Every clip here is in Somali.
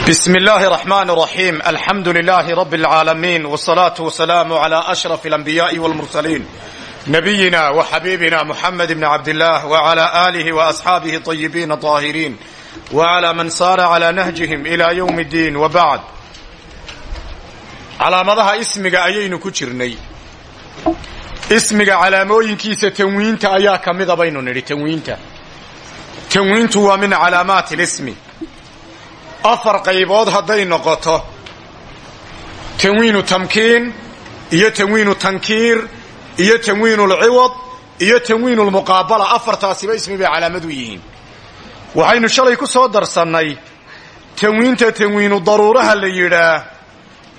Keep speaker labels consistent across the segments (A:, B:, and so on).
A: بسم الله الرحمن الرحيم الحمد لله رب العالمين والصلاة والسلام على أشرف الأنبياء والمرسلين نبينا وحبيبنا محمد بن عبد الله وعلى آله وأصحابه الطيبين الطاهرين وعلى من صار على نهجهم إلى يوم الدين وبعد calaamadaha ismiga ayaynu ku jirnay ismiga calaamooyinkiisa tanwiinta ayaa ka mida baynu nidhi tanwiinta tanwiintu waa min calaamaati lismi afar qaybood hadday noqoto. Tanwiinu tamkiin iyo tanwiinu tankiir iyo tanwiinu lciwad iyo tanwiinu lmuqaabala. Afartaasiba ismi bay calaamad u yihiin. Waxaynu shalay ku soo darsannay tanwiinta tanwiinu daruuraha la yidhaah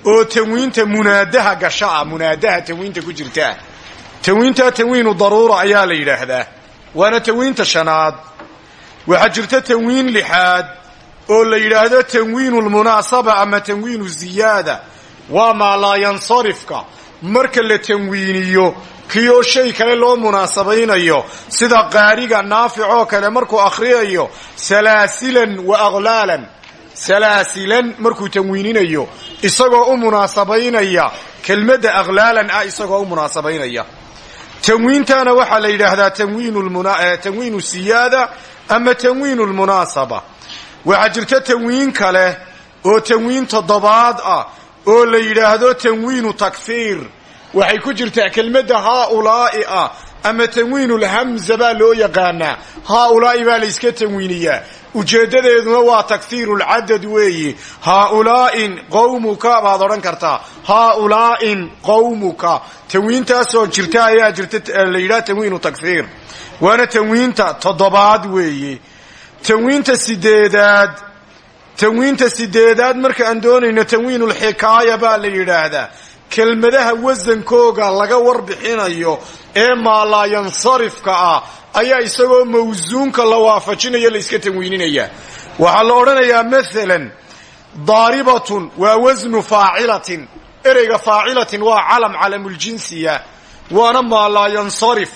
A: oo tanwiinta munaadaha gasha ah munaadaha tanwiinta ku jirtaa. Tanwiintaa tanwiinu daruura ayaa la yidhaahdaa. Waana tanwiinta shanaad. Waxaa jirta tanwiin lixaad oo la yidhaahdo tanwiinu lmunaasaba ama tanwiinu ziyaada waa maa laa yansarifka marka la tanwiiniyo kiyoo shay kale loo munaasabaynayo sida qaariga naaficoo kale markuu akhriyayo salaasilan wa aqlaalan salaasilan markuu tanwiininayo isagoo u munaasabaynaya kelmadda aqlaalan ah isagoo u munaasabaynaya tanwiintaana waxaa la yidhaahdaa tanwiinu siyaada ama tanwiinu lmunaasaba waxaa jirta tanwiin kale oo tanwiin toddobaad ah oo la yidhaahdo tanwiinu takfiir. Waxay ku jirtaa kelmadda haaulaa'i ah ama tanwiinulhamza baa loo yaqaanaa. Haaulaa'i baa la yska tanwiiniyaa. Ujeeddadeeduna waa takfiiru lcadad weeyi. Haaulaa'in qowmuka baad odhan kartaa. Haaulaa'in qowmuka tanwiintaasoo jirta ayaa jirta la yidhaha tanwiinu takfiir. Waana tanwiinta toddobaad weeye tanwiinta sideedaad tanwiinta sideedaad marka aan doonayno tanwiinulxikaaya baa la yidhaahdaa. Kelmadaha wasankooga laga warbixinayo ee maalaayansarifka ah ayaa isagoo mawsuunka la waafajinayo la iska tanwiininaya. Waxaa la odhanayaa maalan daaribatun waa wasnu faacilatin ereyga faacilatin waa calam calamuljinsiya waana maalaayansarif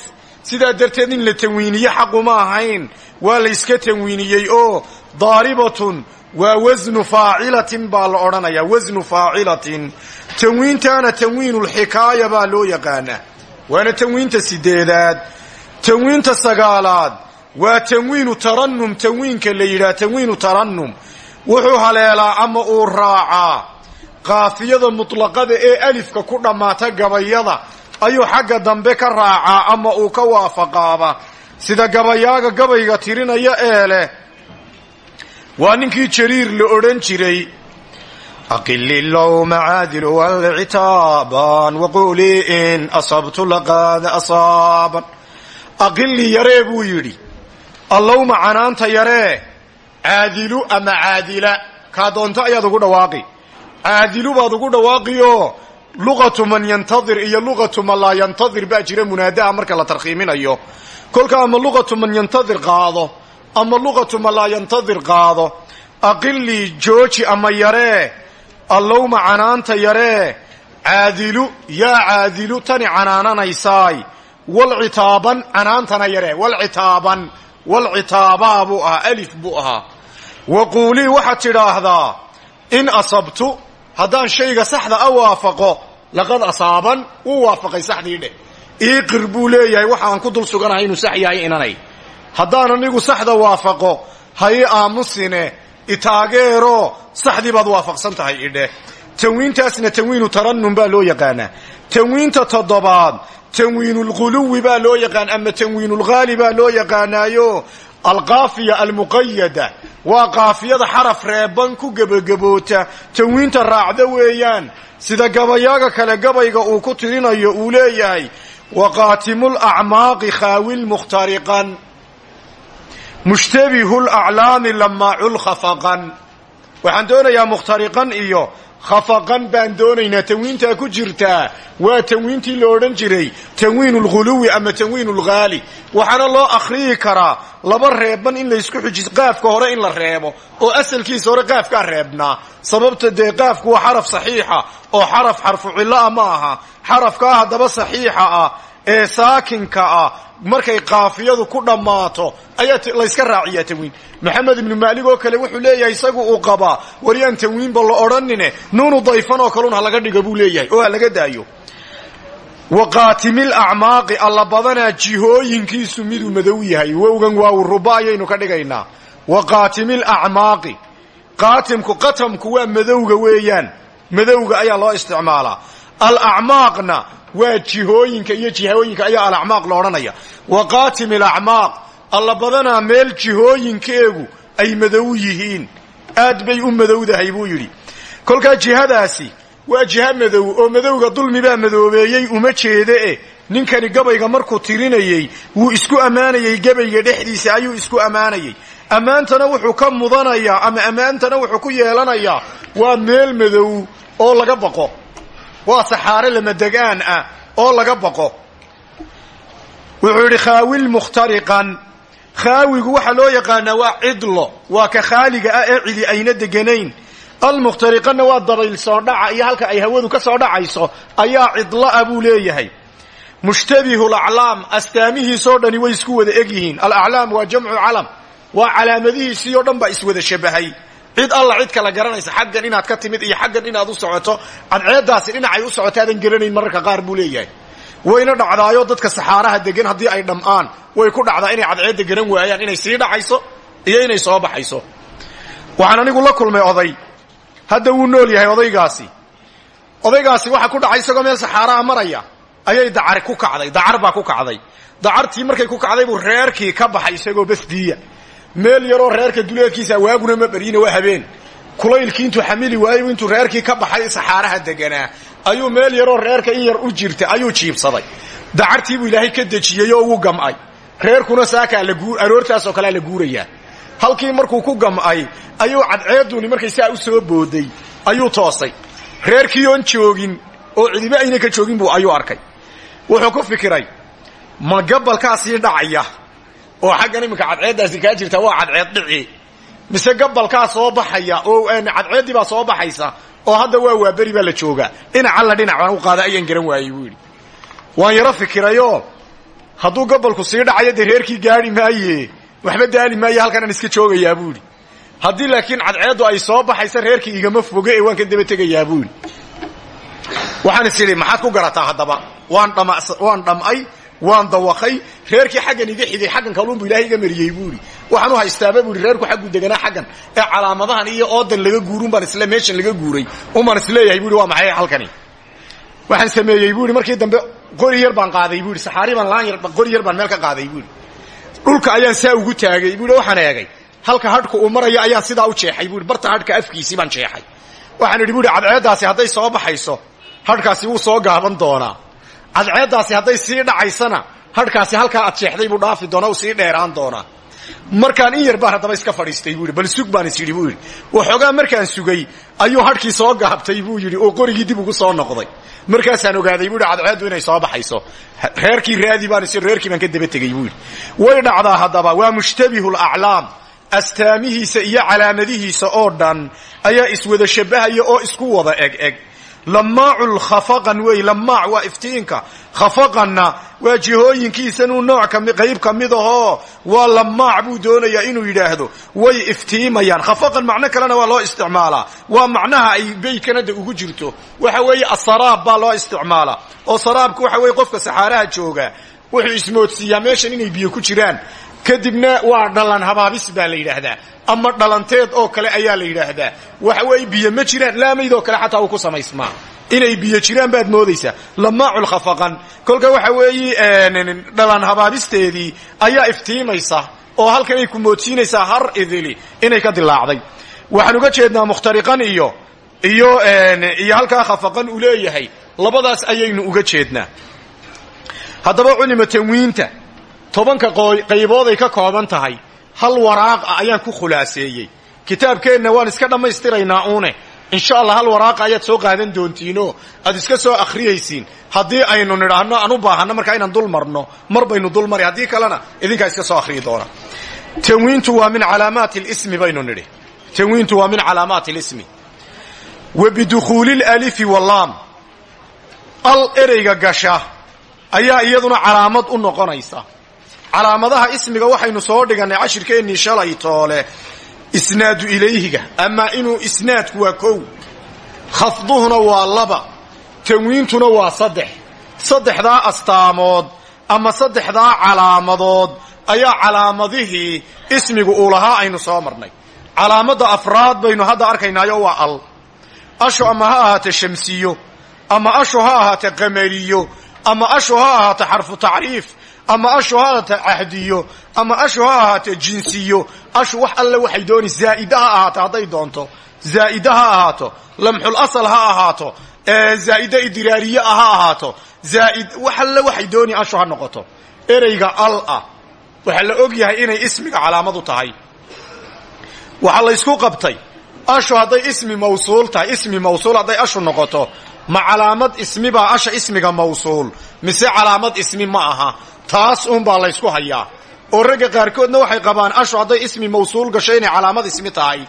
A: sidaa darteed in la tanwiiniye xaquma ahayn. Waa la iska tanwiiniyey oo daaribatun waa wasnu faacilatin baa la odhanayaa wasnu faacilatin. Tanwiintaana tanwiinulxikaaya baa loo yaqaanaa waana tanwiinta sideedaad. Tanwiinta sagaalaad waa tanwiinu taranum tanwiinka la yidhaha tanwiinu taranum wuxuu haleelaa ama uu raacaa. Qaafiyada mutlaqada ee alifka ku dhammaata gabayada ayuu xagga dambe ka raacaa ama uu ka waafaqaaba. Sida gabayaaga gabayga tirinaya ee leh waa ninkii jariir la odhan jiray aqili lowma caadilu walcitaaban waqulii in asabtu laqad asaaban. Aqili yaree buu yidhi. Allowma canaanta yaree caadilu ama caadila? Kaa doonto ayaad ugu dhawaaqi. Caadilu baad ugu dhawaaqioo luqatu man yantadir iyo luqatu man laa yantadir baa jira munaadaha marka la tarkhiiminayo kolka ama luqatu man yantadir qaado ama luqatu man laa yantadir qaado aqili jooji ama yaree allowma canaanta yaree caadilu yaa caadilu tani canaananaysaay walcitaaban canaantana yaree walcitaaban walcitaabaa buu ahaa alif buu ahaa. Waquulii waxaad tidhaahdaa in asabtu haddaan shayga saxda a waafaqo laqad asaaban wuu waafaqay saxdii dheh iiqir buu leeyahay waxa aan ku dul suganahay inuu sax yahay inanay. Haddaan anigu saxda waafaqo ha ii aamusine itaageero saxdii baad waafaqsan tahay idheh tanwiintaasna tanwiinu taranum baa loo yaqaanaa tanwiinta toddobaad tanwiinulghuluwi baa loo yaqaan ama tanwiinulghaali baa loo yaqaanaayo alqaafiya almuqayada waa qaafiyada xaraf reeban ku gebagaboota tanwiinta raacda weeyaan. Sida gabayaaga kale gabayga uu ku tirinayo uu leeyahay waqaatimulacmaaqi khaawilmukhtariqan mushtabihu laclaami lamacul khafaqan. Waxaan doonayaa mukhtariqan iyo khafaqan baan doonaynaa tanwiintaa ku jirtaa waa tanwiintii la odhan jiray tanwiinu lghuluwi ama tanwiinu lghaali waxaana loo akhriyi karaa laba reeban in laysku xujiso qaafka hore in la reebo oo asalkiisa hore qaafkaa reebnaa sababta dee qaafku waa xaraf saxiixa oo xaraf xarfu cilloa ma aha xarafkaa haddaba saxiixa ah ee saakinka ah markay kaafiyadu ku dhammaato ayaa layska raaciyaa tanwiin maxamed ibnu maalig oo kale wuxuu leeyahay isagu uu qabaa waryaan tanwiinba la odhanine nuunu dayfan oo kalun ha laga dhigo buu leeyahay oo laga daayo. Wa qaatimil acmaaqi alla badanaa jihooyinkiisu miduu madow yahay wowgan waaw ruba ayaynu ka dhigaynaa. Wa qaatimil acmaaqi qaatimku qatamku waa madowga weeyaan madowga ayaa loo isticmaalaa. Alacmaaqna waa jihooyinka iyo jihooyinka ayaa alacmaaq lo odhanaya. Wa qaatim alacmaaq alla badanaa meel jihooyinkeegu ay madow yihiin. Aad bay u madowdahay buu yidhi. Kolkaa jihadaasi waa jiha madow oo madowga dulmibaa madoobeeyey uma jeede ninkani gabayga markuu tirinayey wuu isku ammaanayey gabayga dhexdiisa ayuu isku ammaanayey. Ammaantana wuxuu ka mudanayaa ama ammaantana wuxuu ku yeelanayaa waa meel madow oo laga baqo waa saxaare lamadegaan ah oo laga baqo. Wuxuu yidhi khaawil mukhtariqan. Khaawigu waxaa loo yaqaanaa waa cidlo waa ka khaaliga ah ee cidi ayna deganayn. Almukhtariqanna waa dabayl soo dhaca iyo halka ay hawadu ka soo dhacayso ayaa cidlo ah buu leeyahay. Mushtabihu laclaam astaamihiisoo dhani way isku wada eg yihiin alaclaam waa jamcu calam waa calaamadihiisii oo dhan baa iswada shabahay cid alla cid kala garanaysa. Xaggan inaad ka timid iyo xaggan inaad u socoto cadceeddaasi dhinacay u socotaadan garanayn mararka qaar buu wayna dhacdaayo dadka saxaaraha degan haddii ay dham'aan way ku dhacdaa inay cadceedda garan waayaan inay sii dhacayso iyo inay soo baxayso. Waxaan anigu la kulmay oday. Hadda wuu nool yahay odaygaasi. Odaygaasi waxa ku dhacay isagoo meel saxaaraha maraya. Ayay dacar ku kacday. Dacar baa ku kacday. Dacartii markay ku kacday buu reerkii ka baxay isagoo basdiya meel yaroo reerka duleedkiisa waaguna ma baryina waa habeen. Kulaylkii intuu xamili waayey intuu reerkii ka baxay saxaaraha deganaa. Ayuu meel yaroo reerka in yar u jirta ayuu jiibsaday. Dacartii buu ilaahay ka dejiyey oo ugu gam'ay. Reerkuna saakaa aroortaasoo kalea la guurayaa. Halkii markuu ku gam'ay ayuu cadceeduni markay saa u soo booday ayuu toosay. Reerkii oon joogin oo cidiba ayna ka joogin buu ayuu arkay. Wuxuu ku fikiray ma gabalkaasii dhacaya oo xaggan iminka cadceeddaasi kaa jirta waa cadceed dhici. Mise gabalkaa soo baxaya oo cadceeddii baa soo baxaysa oo hadda waa waaberi baa la joogaa dhinac alla dhinac baan u qaada ayaan garan waayey buu waan yaro fikirayoo hadduu gabalku sii dhacayo dee gaari maaye waxba daali maaye halkanaan iska joogayaa buu yidhi. Laakiin cadceeddu ay soo baxaysa reerkii igama foge ee waan ka daba tegayaa buu waxaan is idhi ku garataa haddaba? Waan dham'ay waan dawaqay reerkii xaggan iga xigay xaggan kaluunbu ilaahay iga mariyey buu yidhi waxaan u haystaaba buu yidhi reerku xaggu deganaa xaggan. Ee calaamadahan iyo oodan laga guurun baan isle meeshan laga guuray. Unbaan is leeyahay bu yidhi waa maxay halkani? Waxaan sameeyey buu yidhi markii dambe qori yar baan qaaday buu yidhi saxaari baan laan yar qori yar baan meel ka qaaday buu yidhi dhulka ayaan saa ugu taagay buu yidhi waxaan eegay halka hadhku uu marayo ayaan sidaa u jeexay buu yidhi barta hadhka afkiisii baan jeexay. Waxaan idhi bu yidhi cadceeddaasi soo baxayso hadhkaasi wuu soo gaaban doonaa cadceeddaasi hadday sii dhacaysana hadhkaasi halkaa aad jeexday buu dhaafi doonaa uu sii dheeraan doonaa. Markaan in yar baan haddaba iska fadhiistay buu bal sug baan is yidhi buu yidhi. Markaan sugay ayuu hadhkii soo gaabtay buu yidhi oo qorigii dib ugu soo noqday. Markaasaan ogaaday buu yidhi inay soo baxayso. Reerkii raadi baan is reerkii baan ka daba tegey buu way dhacdaa haddaba waa mushtabihu laclaam astaamihiisa iyo calaamadihiisa oo dhan ayaa iswada shabahaya oo isku wada eg eg lamaacu khafaqan wey lamaac waa iftiinka. Khafaqanna waa jihooyinkiisanuu nooc kami qayb ka mid ahoo waa lamaac buu doonayaa inuu yidhaahdo. Way iftiimayaan. Khafaqan macno kalena waa loo isticmaalaa. Waa macnaha ay beydkanada ugu jirto. Waxa weeye asaraab baa loo isticmaalaa. Oo saraabku waxa weye qofka saxaaraha jooga wuxuu ismoodsiiyaa meeshan inay biyo ku jiraan kadibna waa dhalan habaabis baa la yidhaahdaa. Ama dhalanteed oo kale ayaa la yidhaahdaa. Waxa weeye biyo ma jiraan. Laamaydoo kale xataa uu ku samaysmaa. Inay biyo jiraan baad moodaysaa. Lamaacu khafaqan. Kolka waxa weeye dhalan habaabisteedii ayaa iftiimaysa oo halkan ay ku moodsiinaysaa har idili. Inay ka dilaacday waxaan uga jeednaa mukhtariqan iyo iyo iyo halkaa khafaqan uu leeyahay. Labadaas ayaynu uga jeednaa. Haddaba culima tanwiinta tobanka qaybood ay ka kooban tahay. Hal waraaq ah ayaan ku khulaaseeyey. Kitaabkeenna waan iska dhammaystiraynaa uune. Insha allah hal waraaqa ayaad soo qaadan doontiinoo aad iska soo akhriyaysiin haddii aynu nidhaahno aan u baahanno markaa inaan dul marno. Mar baynu dul mari haddii kalena idinkaa iska soo akhriyi doona. Tanwiintu waa min calaamaati lismi baynu nidhi. Tanwiintu waa min calaamaati lismi wa bidukhuuli lalifi wallaam al ereyga gasha ayaa iyaduna calaamad u noqonaysa calaamadaha ismiga waxaynu soo dhigannay cashirkeennii shalay toole isnaadu ilayhiga. Ama inuu isnaadku waa kow. Khafduhuna waa laba. Tanwiintuna waa saddex. Saddexdaa astaamood ama saddexdaa calaamadood ayaa calaamadihii ismigu uu lahaa aynu soo marnay. Calaamadda afraad baynu hadda arkaynaayo waa al. Ashu ama ha ahaate shamsiyo ama ashu ha ahaate qamariyo ama ashu ha ahaate xarfu tacriif ama ashu ha ahaate cahdiyo ama ashu ha ahaate jinsiyo ashu wax alle waxay dooni zaa'ida ha ahaato hadday doonto. Zaa'ida ha ahaato. Lamxul asal ha ahaato. Zaa'ida idraariye ah ha ahaato. Zaaid wax alle waxay dooni ashu ha noqoto. Ereyga al ah la og yahay inay ismiga calaamadu tahay. Waxaa laysku qabtay. Ashu hadday ismi mawsuul tahay ismi mawsuul hadday ashu noqoto ma calaamad ismibaa asha ismiga mawsuul. Mise calaamad ismi ma aha taas uunbaa laysku hayaa. Oo ragga qaarkoodna waxay qabaan ashu hadday ismi mawsuul gasho inay calaamad ismi tahay.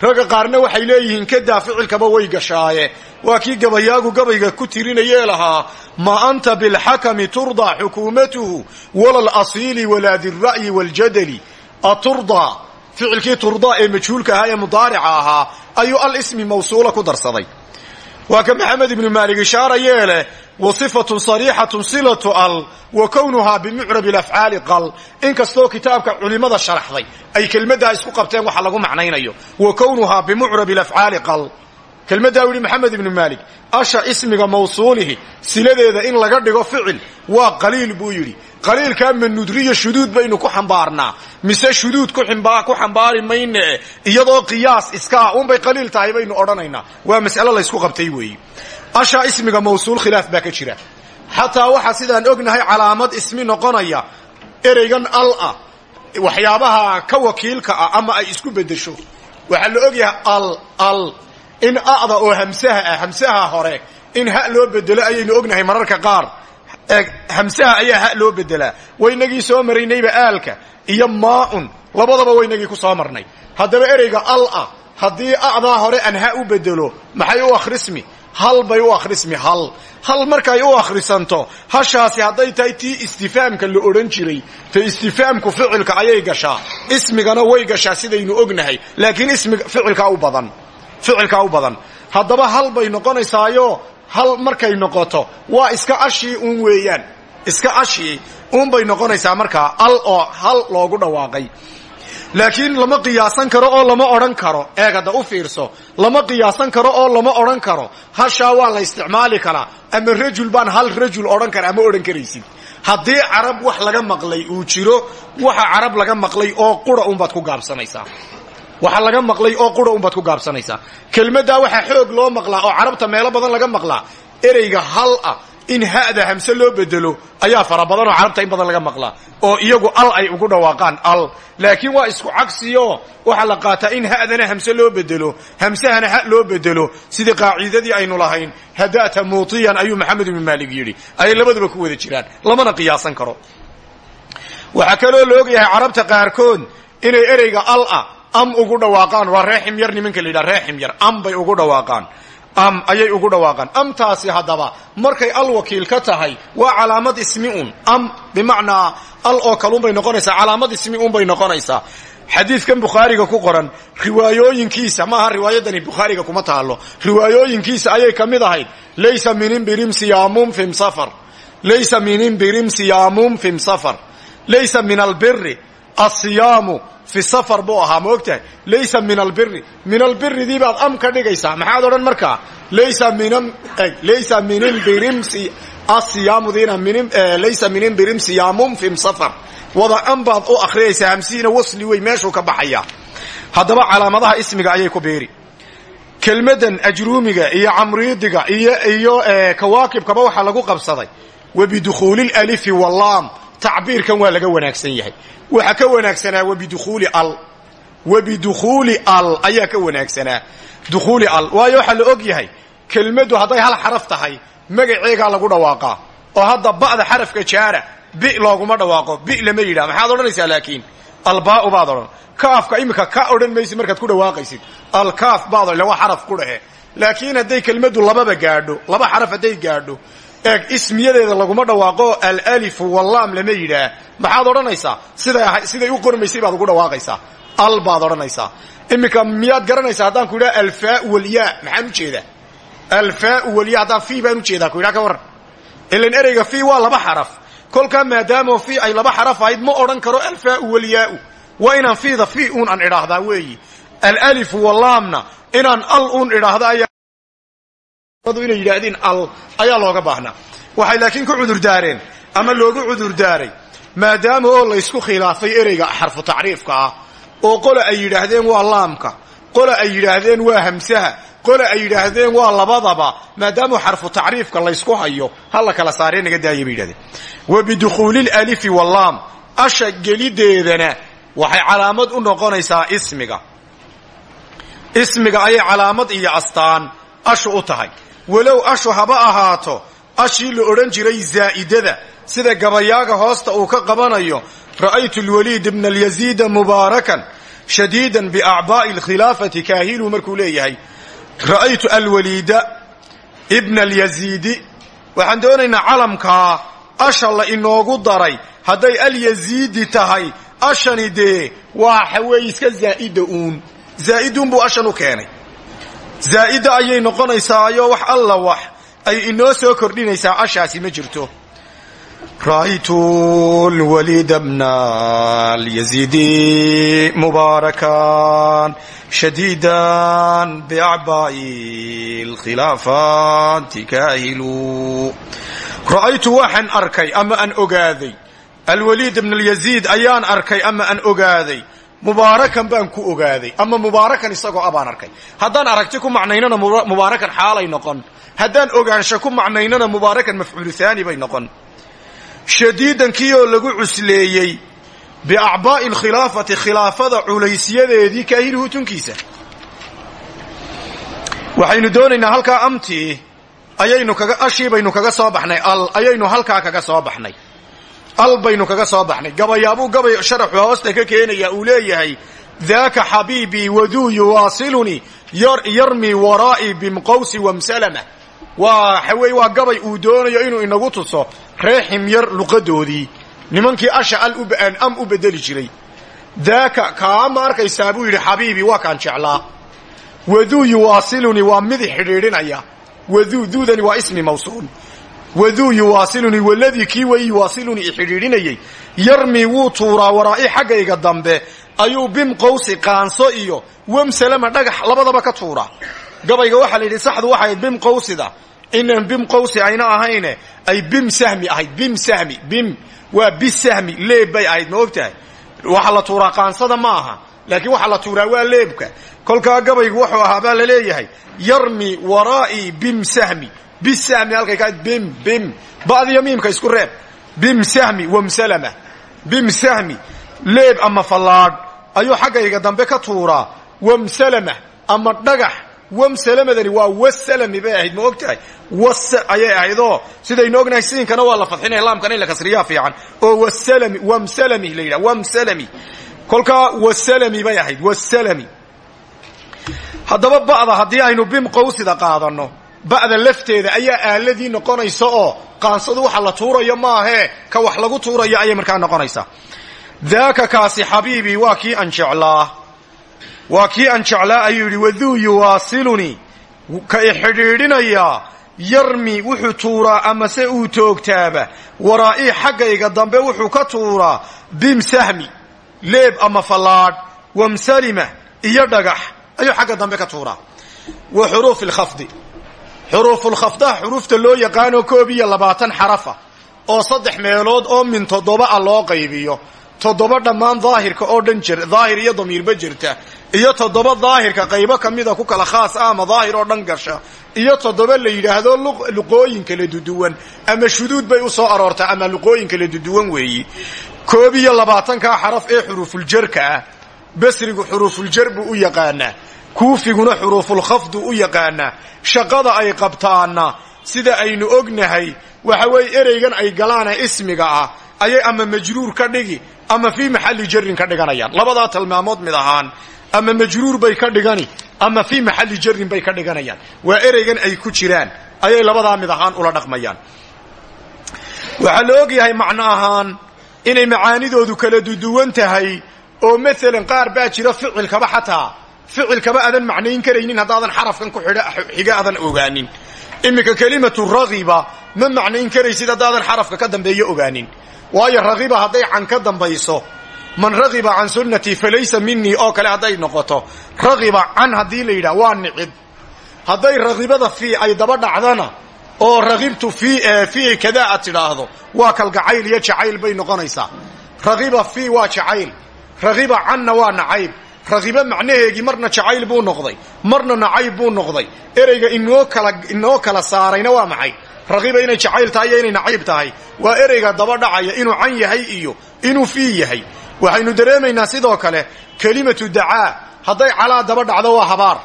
A: Ragga qaarna waxay leeyihiin kadaa ficilkaba way gashaaye. Waa kii gabayaagu gabayga ku tirinayee lahaa ma anta bilxakami turdaa xukuumatuhu wala lasiili walaa dira'yi waljadali aturdaa ficilkii turdaa ee majhuulka ahaa ee mudaarica ahaa ayuu al ismi mawsuula ku darsaday waa ka maxamed ibnu maalig ishaarayee leh wa sifatun sariixatun silatu al wa kownuhaa bimucrabi alafcaali qal. Inkastoo kitaabka culimmada sharaxday ay kelmaddaa isku qabteen waxa lagu macnaynayo wa kownuhaa bimucrabi alafcaali qal kelmaddaa u yihi maxamed ibnu maalik asha ismiga mawsuulihi siladeeda in laga dhigo ficil waa qaliil buu yidhi. Qaliilkaa ma nudriyo shuduud baynu ku xambaarnaa mise shuduud ku xambaari mayne iyadoo qiyaas iskaa unbay qaliil tahay baynu odhanaynaa. Waa mas'alo laysku qabtay weeye ashaa ismiga mawsuul khilaaf baa ka jira. Xataa waxaa sidaan ognahay calaamad ismi noqonaya ereygan al ah waxyaabaha ka wakiilka ah ama ay isku beddesho. Waxaa la ogyahay al al in a'da oo hamsaha ah hamsaha hore in ha loo bedelo ayaynu ognahay mararka qaar. Hamsaha ayaa ha loo bedelaa waynagii soo maraynayba aalka iyo maaun labadaba waynagii ku soo marnay. Haddaba ereyga al ah haddii a'daa hore aan ha u bedelo maxay u akhrismi? Hal bay u akhrismi hal. Hal markay u akhrisanto hashaasi hadday tahay tii istifaamka la odhan jiray te istifaamku ficilka ayay gashaa. Ismigana way gashaa sidaynu ognahay laakiin ismiga ficilkaa u badan ficilkaa u badan. Haddaba hal bay noqonaysaayo hal markay noqoto waa iska ashii uun weeyaan. Iska ashii uun bay noqonaysaa markaa al oo hal loogu dhawaaqay. Laakiin lama qiyaasan karo oo lama odhan karo. Eeg hadda u fiirso lama qiyaasan karo oo lama odhan karo. Hashaa waa la isticmaali karaa ama rajul baan hal rajul odhan kara ama odhan karaysid. Haddii carab wax laga maqlay uu jiro waxa carab laga maqlay oo qura unbaad ku gaabsanaysaa waxa laga maqlay oo qura unbaad ku gaabsanaysaa kelmaddaa waxaa xoog loo maqlaa oo carabta meelo badan laga maqlaa. Ereyga hal ah in ha'da hamse loo bedelo ayaa fara badanoo carabta in badan laga maqlaa. Oo iyagu al ay ugu dhawaaqaan al. Laakiin waa isku cagsiyo. Waxaa la qaataa in ha'dana hamse loo bedelo hamsahana ha loo bedelo sidii qaacidadii aynu lahayn hadata muutiyan ayuu maxamed ibnu maalig yidhi. Ayay labaduba ku wada jiraan. Lamana qiyaasan karo. Waxaa kaloo la og yahay carabta qaarkood inay ereyga al ah am ugu dhawaaqaan waa ree ximyar nimanka la yidhaha ree ximyar am bay ugu dhawaaqaan. Am ayay ugu dhawaaqaan. Amtaasi haddaba markay al wakiil ka tahay waa calaamad ismi un. Am bimacnaa al oo kalun bay noqonaysaa. Calaamad ismi un bay noqonaysaa. Xadiidkan bukhaariga ku qoran riwaayooyinkiisa maaha riwaayadani bukhaariga kuma taalo riwaayooyinkiisa ayay ka mid ahayd. Laysa min imbirim siyaamun fim safar. Laysa min imbirim siyaamun fim safar. Laysa min albiri asiyaamu fi safar buu ahaa ma ogtahay? Laysa min albiri min albiridii baad am ka dhigaysaa. Maxaad odhan markaa? Laysa min laysa min imbirim asiyaamudiina laysa min imbirim siyaamun fim safar. Wada am baad u akhriyaysaa hamsiina wasli wey meeshuu ka baxaya haddaba calaamadaha ismiga ayay ku beeri. Kelmadan ajruumiga iyo camriidiga iyo iyo kawaakibkaba waxaa lagu qabsaday. Wa bidukhuuli lalifi walaam tacbiirkan waa laga wanaagsan yahay. Waxaa ka wanaagsanaa wabidukhuuli al. Wabidukhuuli al ayaa ka wanaagsanaa. Dukhuuli al. Waayo waxaa la og yahay kelmaddu hadday hal xaraf tahay magaceegaa lagu dhawaaqaa. Oo hadda ba'da xarafka jaara bi looguma dhawaaqo bi lama yidhaha maxaad odhanaysaa laakiin? Albaau baad odhan. Kaafka iminka ka odhan maysid markaad ku dhawaaqaysid. Alkaaf baad odhan. Waa xaraf ku dhahe. Laakiin hadday kelmaddu lababa gaadho laba xaraf hadday gaadho eeg ismiyadeeda laguma dhawaaqo alalifu wallaam lama yidhaah maxaad odhanaysaa? Siday siday u qormaysay baad ugu dhawaaqaysaa. Al baad odhanaysaa. Iminka miyaad garanaysaa? Haddaan ku idhaha alfaau walyaa maxaan u jeedaa? Alfaau walyaa haddaan fi baan u jeedaa ku idhaha ka warran. Ilan ereyga fi waa laba xaraf. Kolkaa maadaamo fi ay laba xaraf ahayd ma odhan karo alfaau walyaau waa inaan fiida fi uun aan idhaahdaa weeyi. Alalifu wallaamna inaan al uun idhaahda inay yidhaahdeen al ayaa looga baahnaa. Waxay laakiin ku cudurdaareen ama loogu cudurdaaray maadaama oo laysku khilaafay ereyga xarfu tacriifka ah oo qola ay yidhaahdeen waa laamka qola ay yidhaahdeen waa hamsaha qola ay yidhaahdeen waa labadaba maadaama xarfu tacriifka laysku hayo ha la kala saaree naga daaya bay yidhahdeen wa bidukhuuli lalifi wallaam asha gelideedana waxay calaamad u noqonaysaa ismiga. Ismiga ayay calaamad iyo astaan ashu u tahay walow ashu haba ahaato ashii la odhan jiray zaa'idada sida gabayaaga hoosta uu ka qabanayo ra'aytu lwaliid bna alyaziida mubaarakan shadiidan biacbaa'i alkhilaafati kaahilu markuu leeyahay ra'aytu alwaliida ibna alyaziidi waxaan doonaynaa calamkaa asha la inoogu daray hadday alyaziidi tahay ashani dee waa xaweeye iska zaa'ida uun zaa'iduun buu ashan u keenay zaa'ida ayay noqonaysaayo wax alla wax. Ay inoo soo kordhinaysaa ashaasi ma jirto. Ra'aytu lwaliida bna alyaziidi mubaarakan shadiidan biacbaa'i alkhilaafaati kaahilu ra'aytu waxaan arkay ama aan ogaaday. Alwaliid bna alyaziid ayaan arkay ama aan ogaaday mubaarakan baan ku ogaaday ama mubaarakan isagoo a baan arkay. Haddaan aragti ku macnaynana mubaarakan xaalay noqon. Haddaan ogaansho ku macnaynana mubaarakan mafcuulu haani bay noqon. Shadiidankii oo lagu cusleeyey biacbaa'i alkhilaafati khilaafada culaysyadeedii kaahilhu tunkiisa. Waxaynu doonaynaa halkaa amtii ayaynu kaga ashii baynu kaga soo baxnay al ayaynu halkaa kaga soo baxnay al baynu kaga soo baxnay. Gabayaabuu gabay sharaxu hoosta ka keenaya uu leeyahay daaka xabiibii waduu yuwaasilunii yarmii waraa'ii bimqawsi wamsalama waa xawey waa gabay uu doonayo inuu inagu tuso ree ximyar luqadoodii nimankii asha al am u bedeli jiray. Daaka kaama arkaysaa? buu yidhi xabiibii waa kaan jeclaa. Waduu yuwaasilunii waa midi xidhiidhinaya. Waduu duudani waa ismi mawsuul waduu yuwaasilunii waladii kii way yuwaasilunii i xidhiidhinayey yarmii wuu tuuraa waraa'i xaggayga dambe. Ayuu bim qawsi qaanso iyo wamsalama dhagax labadaba ka tuuraa gabayga waxaa la yidhi saxdu waxay ahayd bim qawsida. Inaan bim qawsi ayna ahayne ay bim sahmi ahayd bim sahmi bim waa bisahmi leeb bay ahayd ma og tahay waxa la tuuraa qaansada ma aha laakiin waxaa la tuuraa waa leebka. Kolkaa gabaygu wuxuu ahaa baa la leeyahay yarmi waraa'i bim sahmi bisahmi halkay ka bim bim. Ba'diyo miimka isku reeb. Bim sahmi wamsalama bim sahmi. Leeb ama fallaadh ayuu xaggayga dambe ka tuuraa. Wamsalama ama dhagax. Wamsalamadani waa wasalami bay ahayd ma og tahay? Was ayay ahaydoo sidaynu ognahay siinkana waa la fadxinaya laamkana in la kasriyaa fiican. Oo wasalami wamsalami la yidhaha wamsalami kolkaa wasalami bay ahayd wasalami. Haddaba ba'da ba'da lafteeda ayaa aaladii noqonaysa oo qaansadu waxa la tuurayo maahee ka wax lagu tuurayo ayay markaa noqonaysaa. Daaka kaasi xabiibii waa kii aan jeclaa. Waa kii aan jeclaa ayuu yidhi waduu yuwaasilunii ka i xidhiidhinayaa yarmi wuxuu tuuraa amase uu toogtaaba. Waraa'ii xaggayga dambe wuxuu ka tuuraa bim sahmi leeb ama fallaadh wamsalima iyo dhagax. Ayuu xagga dambe ka tuuraa. Wa xuruufi lkhafdi xuruufulkhafdaha xuruufta loo yaqaano koob iyo labaatan xarafa oo saddex meelood oo min toddoba a loo qaybiyo. Toddoba dhammaan daahirka oo dhan jir daahir iyo damiirba jirta. Iyo toddoba daahirka qaybo ka ku kala khaas ah ama daahir oo dhan gasha. Iyo toddoba la yidhaahdo luqooyin kala duduwan ama shuduud bay u soo aroortaa ama luqooyin kala duduwan weeyi. Koob iyo labaatankaa xaraf ee xuruufuljarka ah basrigu xuruufuljar buu u yaqaanaa kuufiguna xuruufulkhafdu u yaqaanaa shaqada ay qabtaana sida aynu ognahay waxa weeye ereygan ay galaana ismiga ah ayay ama majruur ka dhigi ama fii maxalli jarin ka dhiganayaan. Labadaa tilmaamood mid ahaan ama majruur bay ka dhigani ama fii maxalli jarin bay ka dhiganayaan. Waa ereygan ay ku jiraan ayay labadaa mid ahaan ula dhaqmayaan. Waxaa la og yahay macno ahaan inay macaanidoodu kala duduwan tahay oo maalan qaar baa jira ficilkaba xataa ficilkaba aadan macnayn karaynin haddaadan xarafkan ku xiga aadan ogaanin. Iminka kelimatu ragiba ma macnayn karaysid haddaadan xarafka ka dambeeyo ogaanin. Waayo ragiba hadday can ka dambayso man ragiba can sunnatii falaysa minii oo kale hadday noqoto. Ragiba can haddii la yidhah waa nicid. Hadday ragibada fii ay daba dhacdana oo ragibtu fii kadaa aad tidhaahdo waa kalgacayl iyo jacayl bay noqonaysaa. Ragiba fii waa jacayl. Ragiba canna ragiba macnaheegii marna jacayl buu noqday marna nacayb buu noqday. Ereyga inoo kala inoo kala saarayna waa maxay? Ragiba inay jacayl tahay iyo inay nacayb tahay. Waa ereyga daba dhacaya inuu can yahay iyo inuu fii yahay. Waxaynu dareemaynaa sidoo kale kelimatu dacaa hadday calaa daba dhacdo waa habaar.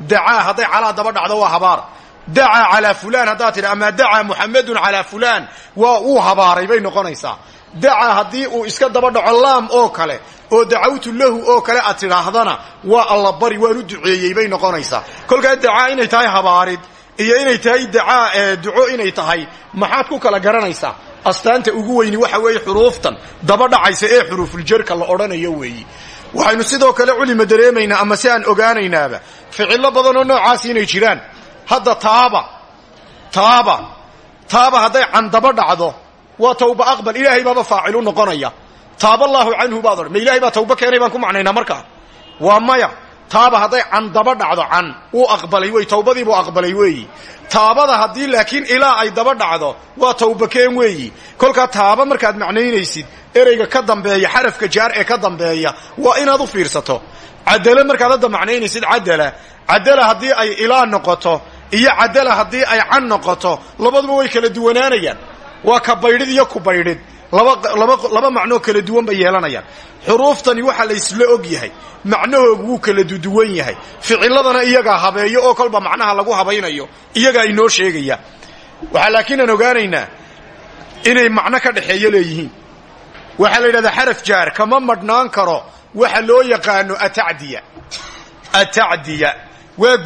A: Dacaa hadday calaa daba dhacdo waa habaar. Dacaa calaa fulaan haddaad tidha amaa dacaa muxamedun calaa fulaan. Waa uu habaaray bay noqonaysaa dacaa haddii uu iska daba dhaco laam oo kale oo dacawtu lahu oo kale aad tidhaahdana waa allabari waan u duceeyey bay noqonaysaa. Kolkaa dacaa inay tahay habaarid iyo inay tahay dacaa duco inay tahay maxaad ku kala garanaysaa? Astaanta ugu weyni waxa weeye xuruuftan daba dhacaysa ee xuruufuljarka la odhanayo weeyi. Waxaynu sidoo kale culima dareemaynaa ama si aan ogaanaynaaba ficillo badanoo noocaasi inay jiraan. Hadda taaba taaba taaba hadday can daba dhacdo waa tawba aqbal ilaahay baaba faacilu noqonaya. Taaba allaahu canhu baad odhan ma ilahay baa tawba keenay baan ku macnaynaa markaa waa maya taaba hadday can daba dhacdo can uu aqbalay wey tawbadiibuu aqbalay weeyi taabada haddii laakiin ilaa ay daba dhacdo waa tawbakeen weeyi kolkaa taaba markaad macnaynaysid ereyga ka dambeeya xarafka jaar ee ka dambeeya waa inaad u fiirsato. Cadale markaad hadda macnaynaysid cadala cadala haddii ay ilaa noqoto iyo cadala haddii ay can noqoto labaduba way kala duwanaanayaan waa ka baydhid iyo ku baydhid. Laba macnoo kala duwan bay yeelanayaan. Xuruuftani waxaa la isla og yahay. Macnahoogu wuu kala duduwan yahay. Ficiladana iyagaa habeeyo oo kolba macnaha lagu habaynayo iyagaa inoo sheegaya. Waxaa laakiin aan ogaanaynaa inay macno ka dhexeeyo leeyihiin. Waxaa la yidhahdaa xaraf jaar kama madhnaan karo waxa loo yaqaano atacdiya. Atacdiya waa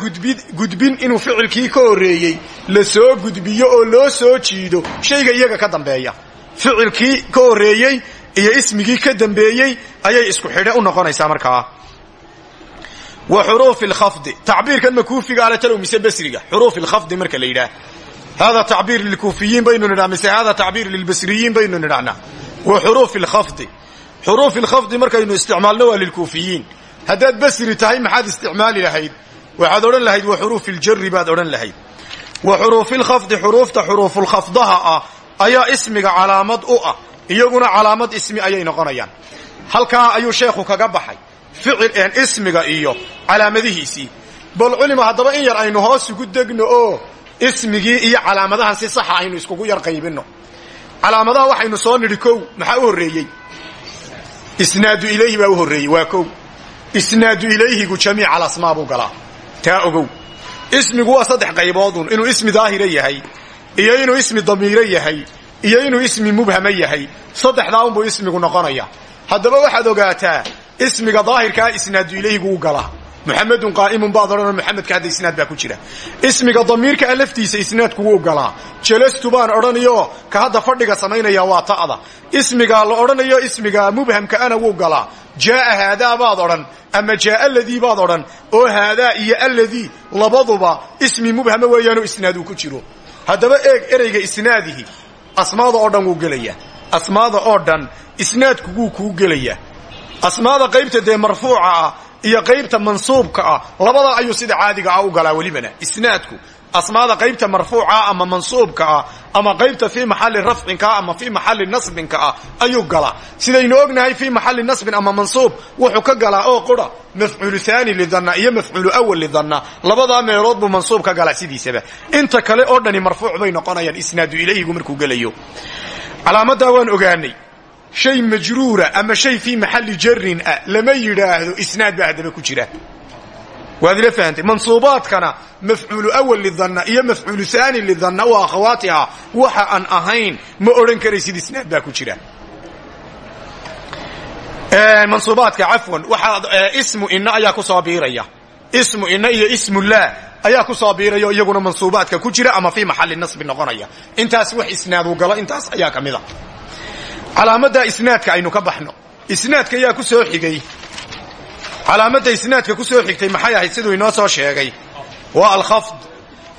A: gudbin inuu ficilkii ka horreeyey. La soo gudbiyo oo loo soo jiido. Shayga iyaga ka dambeeya. Ficilkii ka horreeyey iyo ismigii ka dambeeyey ayay isku xidhe u noqonaysaa markaa. Wa xuruufi lkhafdi tacbiirkan makuufiga ale talow mise basriga? Xuruufi lkhafdi marka la yidhaah. Hada tacbiir lilkuufiyiin baynu nidhaa mise hada tacbiir lilbasriyiin baynu nidhahnaa wa xuruufi lkhafdi xuruufi lkhafdi markaynu isticmaalno waa lilkuufiyiin haddaad basri tahay maxaad isticmaali lahayd waxaad odhan lahayd wa xuruufi ljari baad odhan lahayd. Wa xuruufilkhafdi xuruufta xuruufulkhafdaha ah ayaa ismiga calaamad u ah. Iyaguna calaamad ismi ayay noqonayaan. Halkaa ayuu sheekhu kaga baxay. Ficil ismiga iyo calaamadihiisii. Bal culima haddaba in yar aynu hoos ugu degno oo ismigii iyo calaamadahan si saxa aynu iskugu yar qaybinno. Calaamadaha waxaynu soo nidhi kow maxaa u horreeyey? Isnaadu ilayhi baa u horreeyey waa kow. Isnaadu ilayhigu jamiic alasmaa galaa taa ogow. Ismigu waa saddex qayboodun inuu ismi daahira yahay iyo inuu ismi damiiro yahay iyo inuu ismi mubhama yahay. Saddexdaa unbuu ismigu noqonaya. Haddaba waxaad ogaataa ismiga daahirkaa isnaadu ilayhigu u galaa muxamedun qaa'imun baad odhanoo muxamedka hadda isnaad baa ku jira. Ismiga damiirkaa laftiisa isnaadku wuu galaa. Jalastu baan odhanayo ka hadda fadhiga samaynaya waa ta'da. Ismiga la odhanayo ismiga mubhamka ana wuu galaa. Jaaa haadaa baad odhan ama jaaa aladii baad odhan oo haadaa iyo aladii labaduba ismi mubhama weeyaanoo isnaad uu ku jiro haddaba eeg ereyga isnaadihi asmaada oo dhan wuu gelayaa. Asmaada oo dhan isnaadku wuu kuu gelayaa. Asmaada qaybta dee marfuuca ah iyo qaybta mansuubka ah labadaa ayuu sida caadiga ah u galaa welibana isnaadku asmaada qaybta marfuuca ama mansuubka ah ama qaybta fii maxali rafcinka ah ama fii maxali nasbinka ah ayuu galaa. Sidaynu ognahay fii maxali nasbin ama mansuub wuxuu ka galaa oo qura mafcuulu haani lidanna iyo mafcuulu awal lidanna labadaa meelood buu mansuub ka galaa sidiisaba. Inta kale oo dhani marfuuc bay noqonayaan isnaadu ilayhigu markuu gelayo. Calaamadaa waan ogaanay shay majruura ama shay fii maxali jarin ah lama yidhaahdo isnaad baa haddaba ku jira. Waad ila fahamtay? Mansuubaadkana mafcuulu awal lidanna iyo mafcuulu haani lidanna wa akhawaatiha waxa aan ahayn ma odhan karaysid isnaad baa ku jira. Mansuubaadka cafwan waxaa ismu ina ayaa ku soo biiraya. Ismu ina iyo ismullah ayaa ku soo biirayo iyaguna mansuubaadka ku jira ama fii maxalli nasbi noqonaya. Intaas wax isnaadu galo intaas ayaa ka mid a calaamadda isnaadka aynu ka baxno. Isnaadka ayaa ku soo xigay. Calaamadda isnaadka ku soo xigtay maxay ahayd siduu inoo soo sheegay? Waa alkhafd.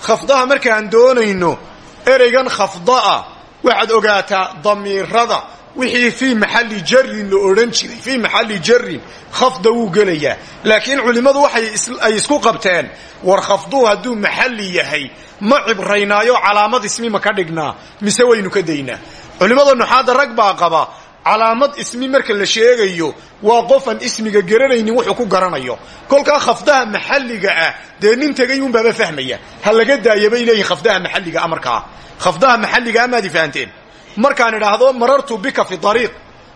A: Khafdaha markaan doonayno ereygan khafda'a waxaad ogaataa damiirada. Wixii fii maxalli jarin la odhan jiray fii maxalli jarin khafda wuu gelayaa. Laakiin culimmadu waxay ay isku qabteen war khafduhu hadduu maxalli yahay ma cibraynaayo calaamad ismi ma ka dhignaa mise waynu ka daynaa culimmada nuxaadda rag baa qaba calaamad ismi marka la sheegayo waa qofan ismiga garanaynin wuxuu ku garanayo. Kolkaa khafdaha maxalliga ah dee nin tegay unbaaba fahmaya. Ha laga daaya bay leeyihiin khafdaha maxalliga amarkaa khafdaha maxalliga amaadi fahanteen. Markaan idhaahdo marartu bika fi ariiq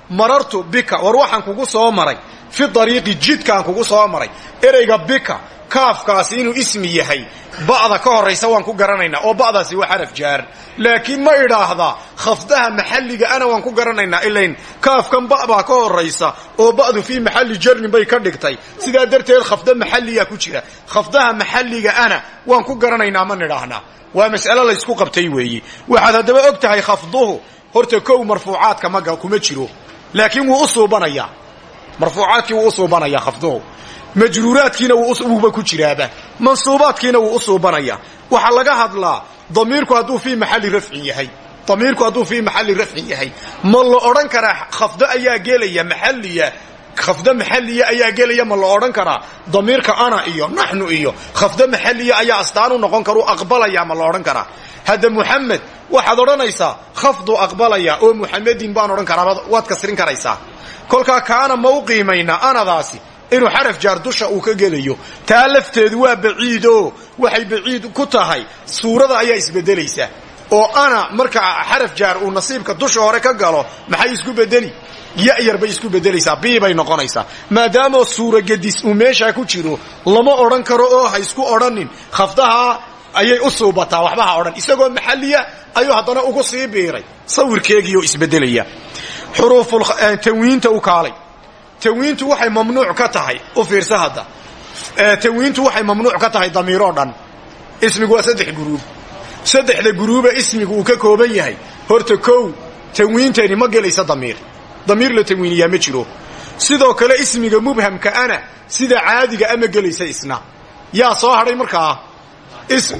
A: marartu bika. War waxaan kugu soo maray fi ariiqi jidkaan kugu soo maray. Ereyga bika kaafkaasi inuu ismi yahay. Ba'da ka horaysa waan ku garanaynaa oo ba'daasi waa xaraf jaar. Laakiin ma idhaahdaa khafdaha maxalliga ana waan ku garanaynaa ilayn. Kaafkan ba' baa ka horaysa oo ba'du fii maxalli jarnin bay ka dhigtay. Sidaa darteed khafda maxalliga ku jira. Khafdaha maxalliga ana waan ku garanaynaa ma nidhaahnaa waa mas'alo laysku qabtay weeyi. Waxaad haddaba og tahay khafduhu horta kow marfuucaadka maga kuma jiro. Laakiin wuu u suubanayaa. Marfuucaadkii wuu u suubanayaa khafduhu majruuraadkiina wuuba ku jiraaba. Mansuubaadkiina wuu u suubanayaa waxaa laga hadlaa damiirku hadduu fii maxalli rafcin yahay. Damiirku hadduu fii maxalli rafcin yahay. Ma la odhan karaa khafdo ayaa gelaya maxalliya? Khafdo maxalliya ayaa gelaya ma la odhan karaa? Damiirka ana iyo naxnu iyo khafdo maxalliya ayaa astaanu noqon karu aqbalaya ma la odhan karaa. Hadda muxamed waxaad odhanaysaa khafdu aqbalaya oo muxamedin baan odhan karaa waad kasrin karaysaa. Kolkaa kaana ma u anadaasi inuu xaraf jaar dusha uu ka gelayo. Taa lafteedu waa baciidoo waxay baciid ku tahay. Suurada ayaa isbedelaysa. Oo ana marka xaraf jaar uu nasiibka dusha hore ka galo maxay isku bedeli? Ya'yar bay isku bedelaysaa bii bay noqonaysaa maadaamoo suuragedis uu meeshaa ku jiro lama odhan karo oo ha isku odhanin. Khafdaha ayay u suubataa waxba ha odhan. Isagoo maxalliya ayuu haddana ugu sii biiray. Sawirkeegiioo isbedelaya. Xuruuftanwiinta u kaalay tanwiintu waxay mamnuuc ka tahay. U fiirsa hadda. Tanwiintu waxay mamnuuc ka tahay damiiroo dhan. Ismigu waa saddex guruub. Saddexda guruuba ismigu uu ka kooban yahay. Horta kow tanwiintani ma gelaysa damiir. Damiir la tanwiiniyaa ma jiro. Sidoo kale ismiga mubhamka ana sida caadiga ama gelaysa isna. Yaa soo hadhay markaa?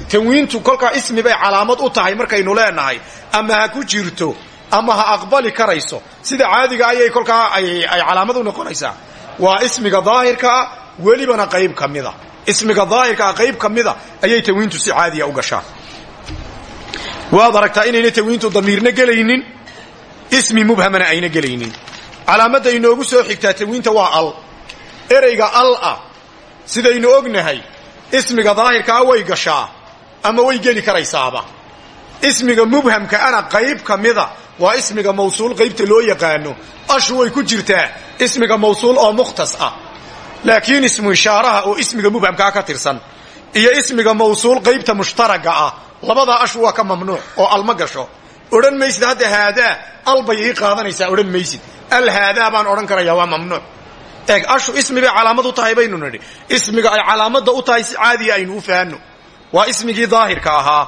A: Tanwiintu kolkaa ismi bay calaamad u tahay markaynu leenahay. Ama ha ku jirto ama ha aqbali karayso. Sida caadiga ayay kolkaa ay calaamad u noqonaysaa. Waa ismiga daahirkaa welibana qayb ka mida ismiga daahirkaa qayb ka mida ayay tanwiintu si caadiya u gashaa. Waad aragtaa inayna tanwiintu damiirna gelaynin ismi mubhamana ayna gelaynin. Calaamadda inoogu soo xigtaa tanwiinta waa al. Ereyga al ah sidaynu ognahay ismiga daahirkaa way gashaa ama way geli karaysaaba. Ismiga mubhamka ana qayb ka waa ismiga mawsuul qaybta loo yaqaano. Ashu way ku jirtaa. Ismiga mawsuul oo mukhtas ah. Laakiin ismu ishaaraha oo ismiga mubhamkaa ka tirsan iyo ismiga mawsuul qaybta mushtaraga ah labadaa ashu waa ka mamnuuc oo alma gasho. Odhan maysid hadda haadaa al bay ii qaadanaysaa odhan maysid. Al haadaa baan odhan karaya waa mamnuuc. Eeg ashu ismi bay calaamad u tahay baynu nidhi. Ismiga ay calaamadda u tahay si caadiya aynu u fahanno. Waa ismigii daahirka ahaa.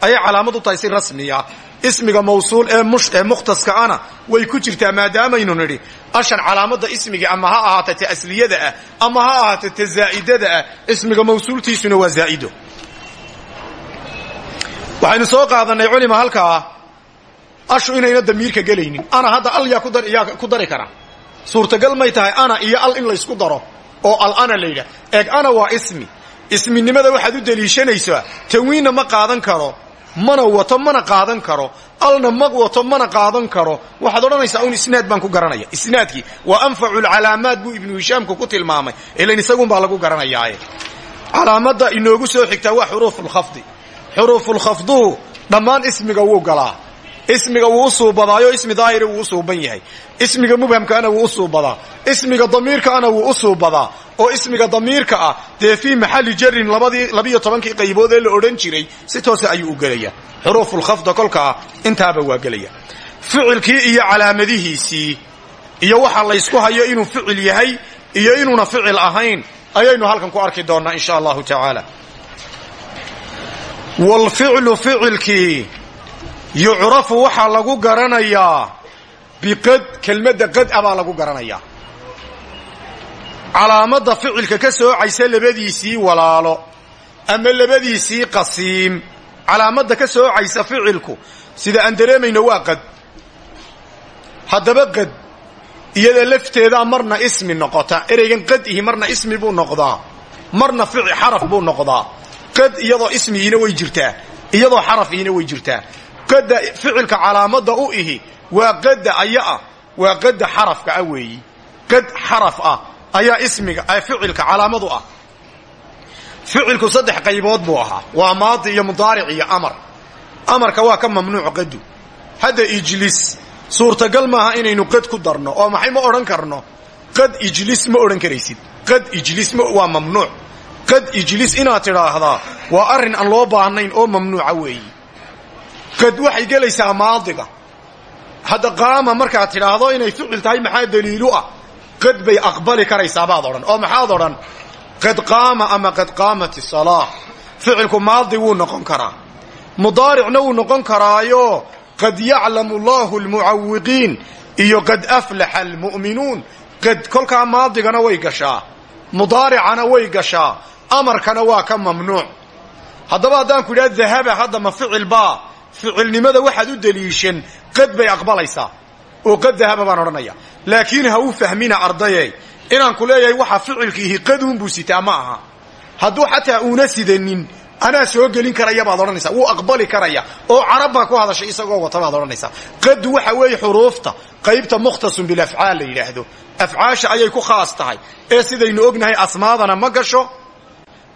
A: Ayay calaamad u tahay si rasmiya ismiga mawsuul ee mukhtaska ana way ku jirtaa maadaamaynu nidhi ashan calaamadda ismiga ama ha ahaata ta asliyada ah ama ha ahaata ta zaa'idada ah ismiga mawsuultiisuna waa zaa'ido. Waxaynu soo qaadanay culima halkaa ashu inayna damiirka gelaynin. Ana hadda al yaa ku dari kara. Suurtagal may tahay ana iyo al in laysku daro oo al ana la yidhah eeg ana waa ismi. Isminimada waxaad u deliishanaysaa tanwiinna ma qaadan karo mana wato mana qaadan karo. Alna ma wato mana qaadan karo. Waxaad odhanaysaa un isnaad baan ku garanaya. Isnaadkii waa anfacu lcalaamaat buu ibnu hishaamku ku tilmaamay. Ilan isagunbaa lagu garanayaaye. Calaamadda inoogu soo xigtaa waa xuruufulkhafdi xuruufulkhafduhu dhammaan ismiga wuu galaa ismiga wuu u suubadaayo ismi daahira wuu u suuban yahay. Ismiga mubhamkaana wuu u suubadaa ismiga damiirkaana wuu u suubadaa oo ismiga damiirka ah dee fii maxalli jarin labiyo tobankii qaybood ee la odhan jiray si toose ayuu u gelaya xuruufulkhafda kolkaa intaaba waa gelaya ficilkii iyo calaamadihiisii iyo waxa laysku hayo inuu ficil yahay iyo inuuna ficil ahayn ayaynu halkan ku arki doonnaa insha allahu tacaala. Waalficlu ficilkii yucrafu waxaa lagu garanayaa biqad kelmadda qad a baa lagu garanayaa. Calaamadda ficilka ka soocaysa labadiisii walaalo ama labadiisii qasiim. Calaamadda ka soocaysa ficilku sida aan dareemayno waa qad. Haddaba qad iyada lafteedaa marna ismi noqota. Ereygan qad ihi marna ismi buu noqdaa. Marna xaraf buu noqdaa. Qad iyadoo ismigiina way jirtaa. Iyadoo xarafiina way jirtaa qadda ficilka calaamadda u ihi waa qadda aya ah waa qadda xarafka ah weeyi. Qad xaraf ah ayaa ismiga ficilka calaamadu ah. Ficilku saddex qaybood buu ahaa. Waa maadi iyo mudaaric iyo amar. Amarka waa ka mamnuuc qadu hadda ijlis suurtagal maaha inaynu qad ku darno oo maxay ma odhan karno? Qad ijlis ma odhan karaysid. Qad ijlis waa mamnuuc. Qad ijlis inaad tidhaahdaa waa arrin aan loo baahnayn oo mamnuuca weeyi qad waxay gelaysaa maadiga. Hadda qaama markaad tidhaahdo inay ficil tahay maxaa daliilu ah? Qad bay aqbali karaysaa baad odhan. Oo maxaad odhan qad qaama ama qad qaamat isalaa ficilku maadi wuu noqon karaa. Mudaaricna wuu noqon karaayo qad yaclamu allahu almucawiqiin iyo qad aflaxa almu'minuun. Qad kolkaa maadigana way gashaa mudaaricana way gashaa amarkana waa ka mamnuuc. Haddaba haddaan ku idhaha dahaba hadda ma ficil baa ficilnimada waxaad u deliishan qad bay aqbalaysaa oo qad dahaba baan odhanaya. Laakiin ha u fahmina ardaye inaan ku leeyahay waxa ficilkiihi qaduunbuu sitaa ma aha. Hadduu xataa uuna sidanin anaa soo gelin karaya baad odhanaysaa wuu aqbali karaya oo carab baa ku hadashay isagoo wata baad odhanaysaa. Qadu waxa weeye xuruufta qaybta mukhtasun bilafcaal la yidhaahdo. Afcaasha ayay ku khaas tahay. Ee sidaynu ognahay asmaadana ma gasho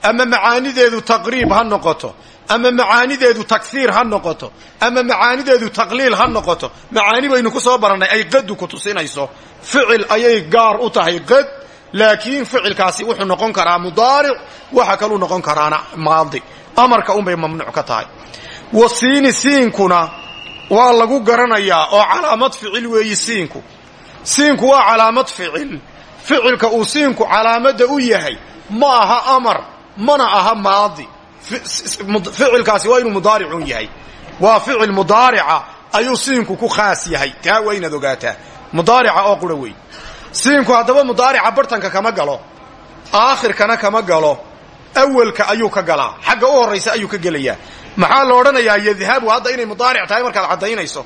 A: ama macaanideedu taqriib ha noqoto ama macaanideedu takfiir ha noqoto. Ama macaanideedu taqliil ha noqoto. Macaani baynu ku soo barannay ay qadu ku tusinayso. Ficil ayay gaar u tahay qad laakiin ficilkaasi wuxuu noqon karaa mudaaric waxa kaluu noqon karaana maadi. Amarka unbay mamnuuc ka tahay. Wa siini siinkuna waa lagu garanayaa oo calaamad ficil weeyi siinku. Siinku waa calaamad ficil. Ficilka uu siinku calaamadda u yahay ma aha amar mana aha maadi ficilkaasi waa inuu mudaaricun yahay. Waa ficil mudaarica ayuu siinku ku khaas yahay. Taa waa inaad ogaataa. Mudaarica oo qura wey siinku haddaba mudaarica bartanka kama galo aakhirkana kama galo awelka ayuu ka galaa. Xagga u horraysa ayuu ka gelayaa. Maxaa la odhanayaa? Yadhabu hadda inay mudaaric tahay markaad caddaynayso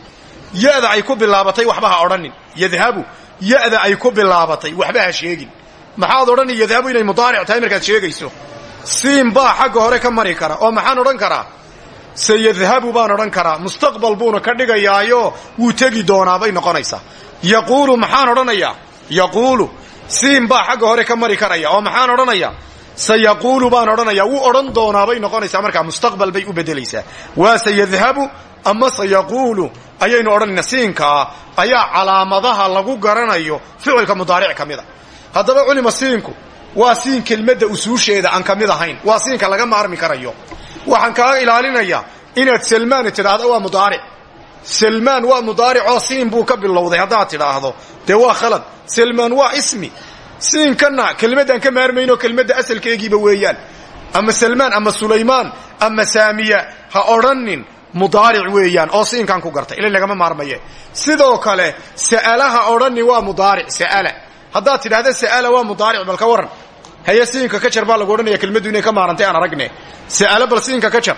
A: ya'da ay ku bilaabatay waxba ha yadhabu ya'da ay ku bilaabatay waxba ha sheegin. Maxaad odhani yadhabu inay mudaaric tahay markaad sheegayso siin baa xagga hore ka mari kara oo maxaan odhan karaa? Sayadhabu baan odhan karaa. Mustaqbal buuna ka dhigayaayo wuu tegi doonaa bay noqonaysaa. Yaquulu maxaan odhanayaa? Yaquulu siin baa xagga hore ka mari karaya oo maxaan odhanayaa? Sayaquulu baan odhanayaa. Wuu odhan doonaa bay noqonaysaa. Markaa mustaqbal bay u bedelaysaa waa sayadhabu ama sayaquulu? Ayaynu odhanayna siinkaa ayaa calaamadaha lagu garanayo ficilka mudaaric ka mid a. Haddaba culima siinku waa siin kelmadda usuusheeda aan ka mid ahayn. Waa siinka laga maarmi karayo. Waxaan kaaga ilaalinayaa inaad salmaan tidhaahdo waa mudaaric. Salmaan waa mudaaricoo siin buu ka bilowday haddaad tidhaahdo. Dee waa khalad. Salmaan waa ismi. Siinkanna kelmaddaan ka maarmayno kelmadda asalkeegiiba weeyaan. Ama salmaan ama sulaymaan ama saamiya ha odhanin mudaaric weeyaan oo siinkan ku gartay. Ila lagama maarmaye. Sidoo kale sa'ala ha odhanin waa mudaaric sa'ala. Haddaad tidhahda sa'ala waa mudaaric bal ka waran haye siinka ka baa lagu odhanaya kelmaddu inay ka maarantay aan aragne sa'ala bal siinka ka jar.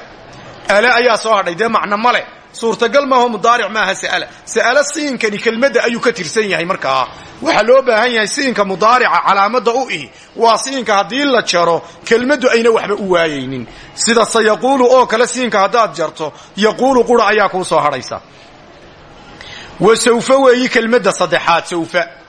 A: Ale ayaa soo hadhay dee macno male suurtagal maaho mudaaric maaha sa'ala sa'ala siinkani kelmadda ayuu ka tirsan yahay markaa waxaa loo baahan yahay siinka mudaarica calaamadda u ihi. Waa siinka haddii la jaro kelmaddu ayna waxba u waayaynin. Sida sayaquulu oo kale siinka haddaad jarto yaquulu qura ayaa kuu soo hadhaysa. Wa sawfa weeyi kelmadda saddexaad sawfa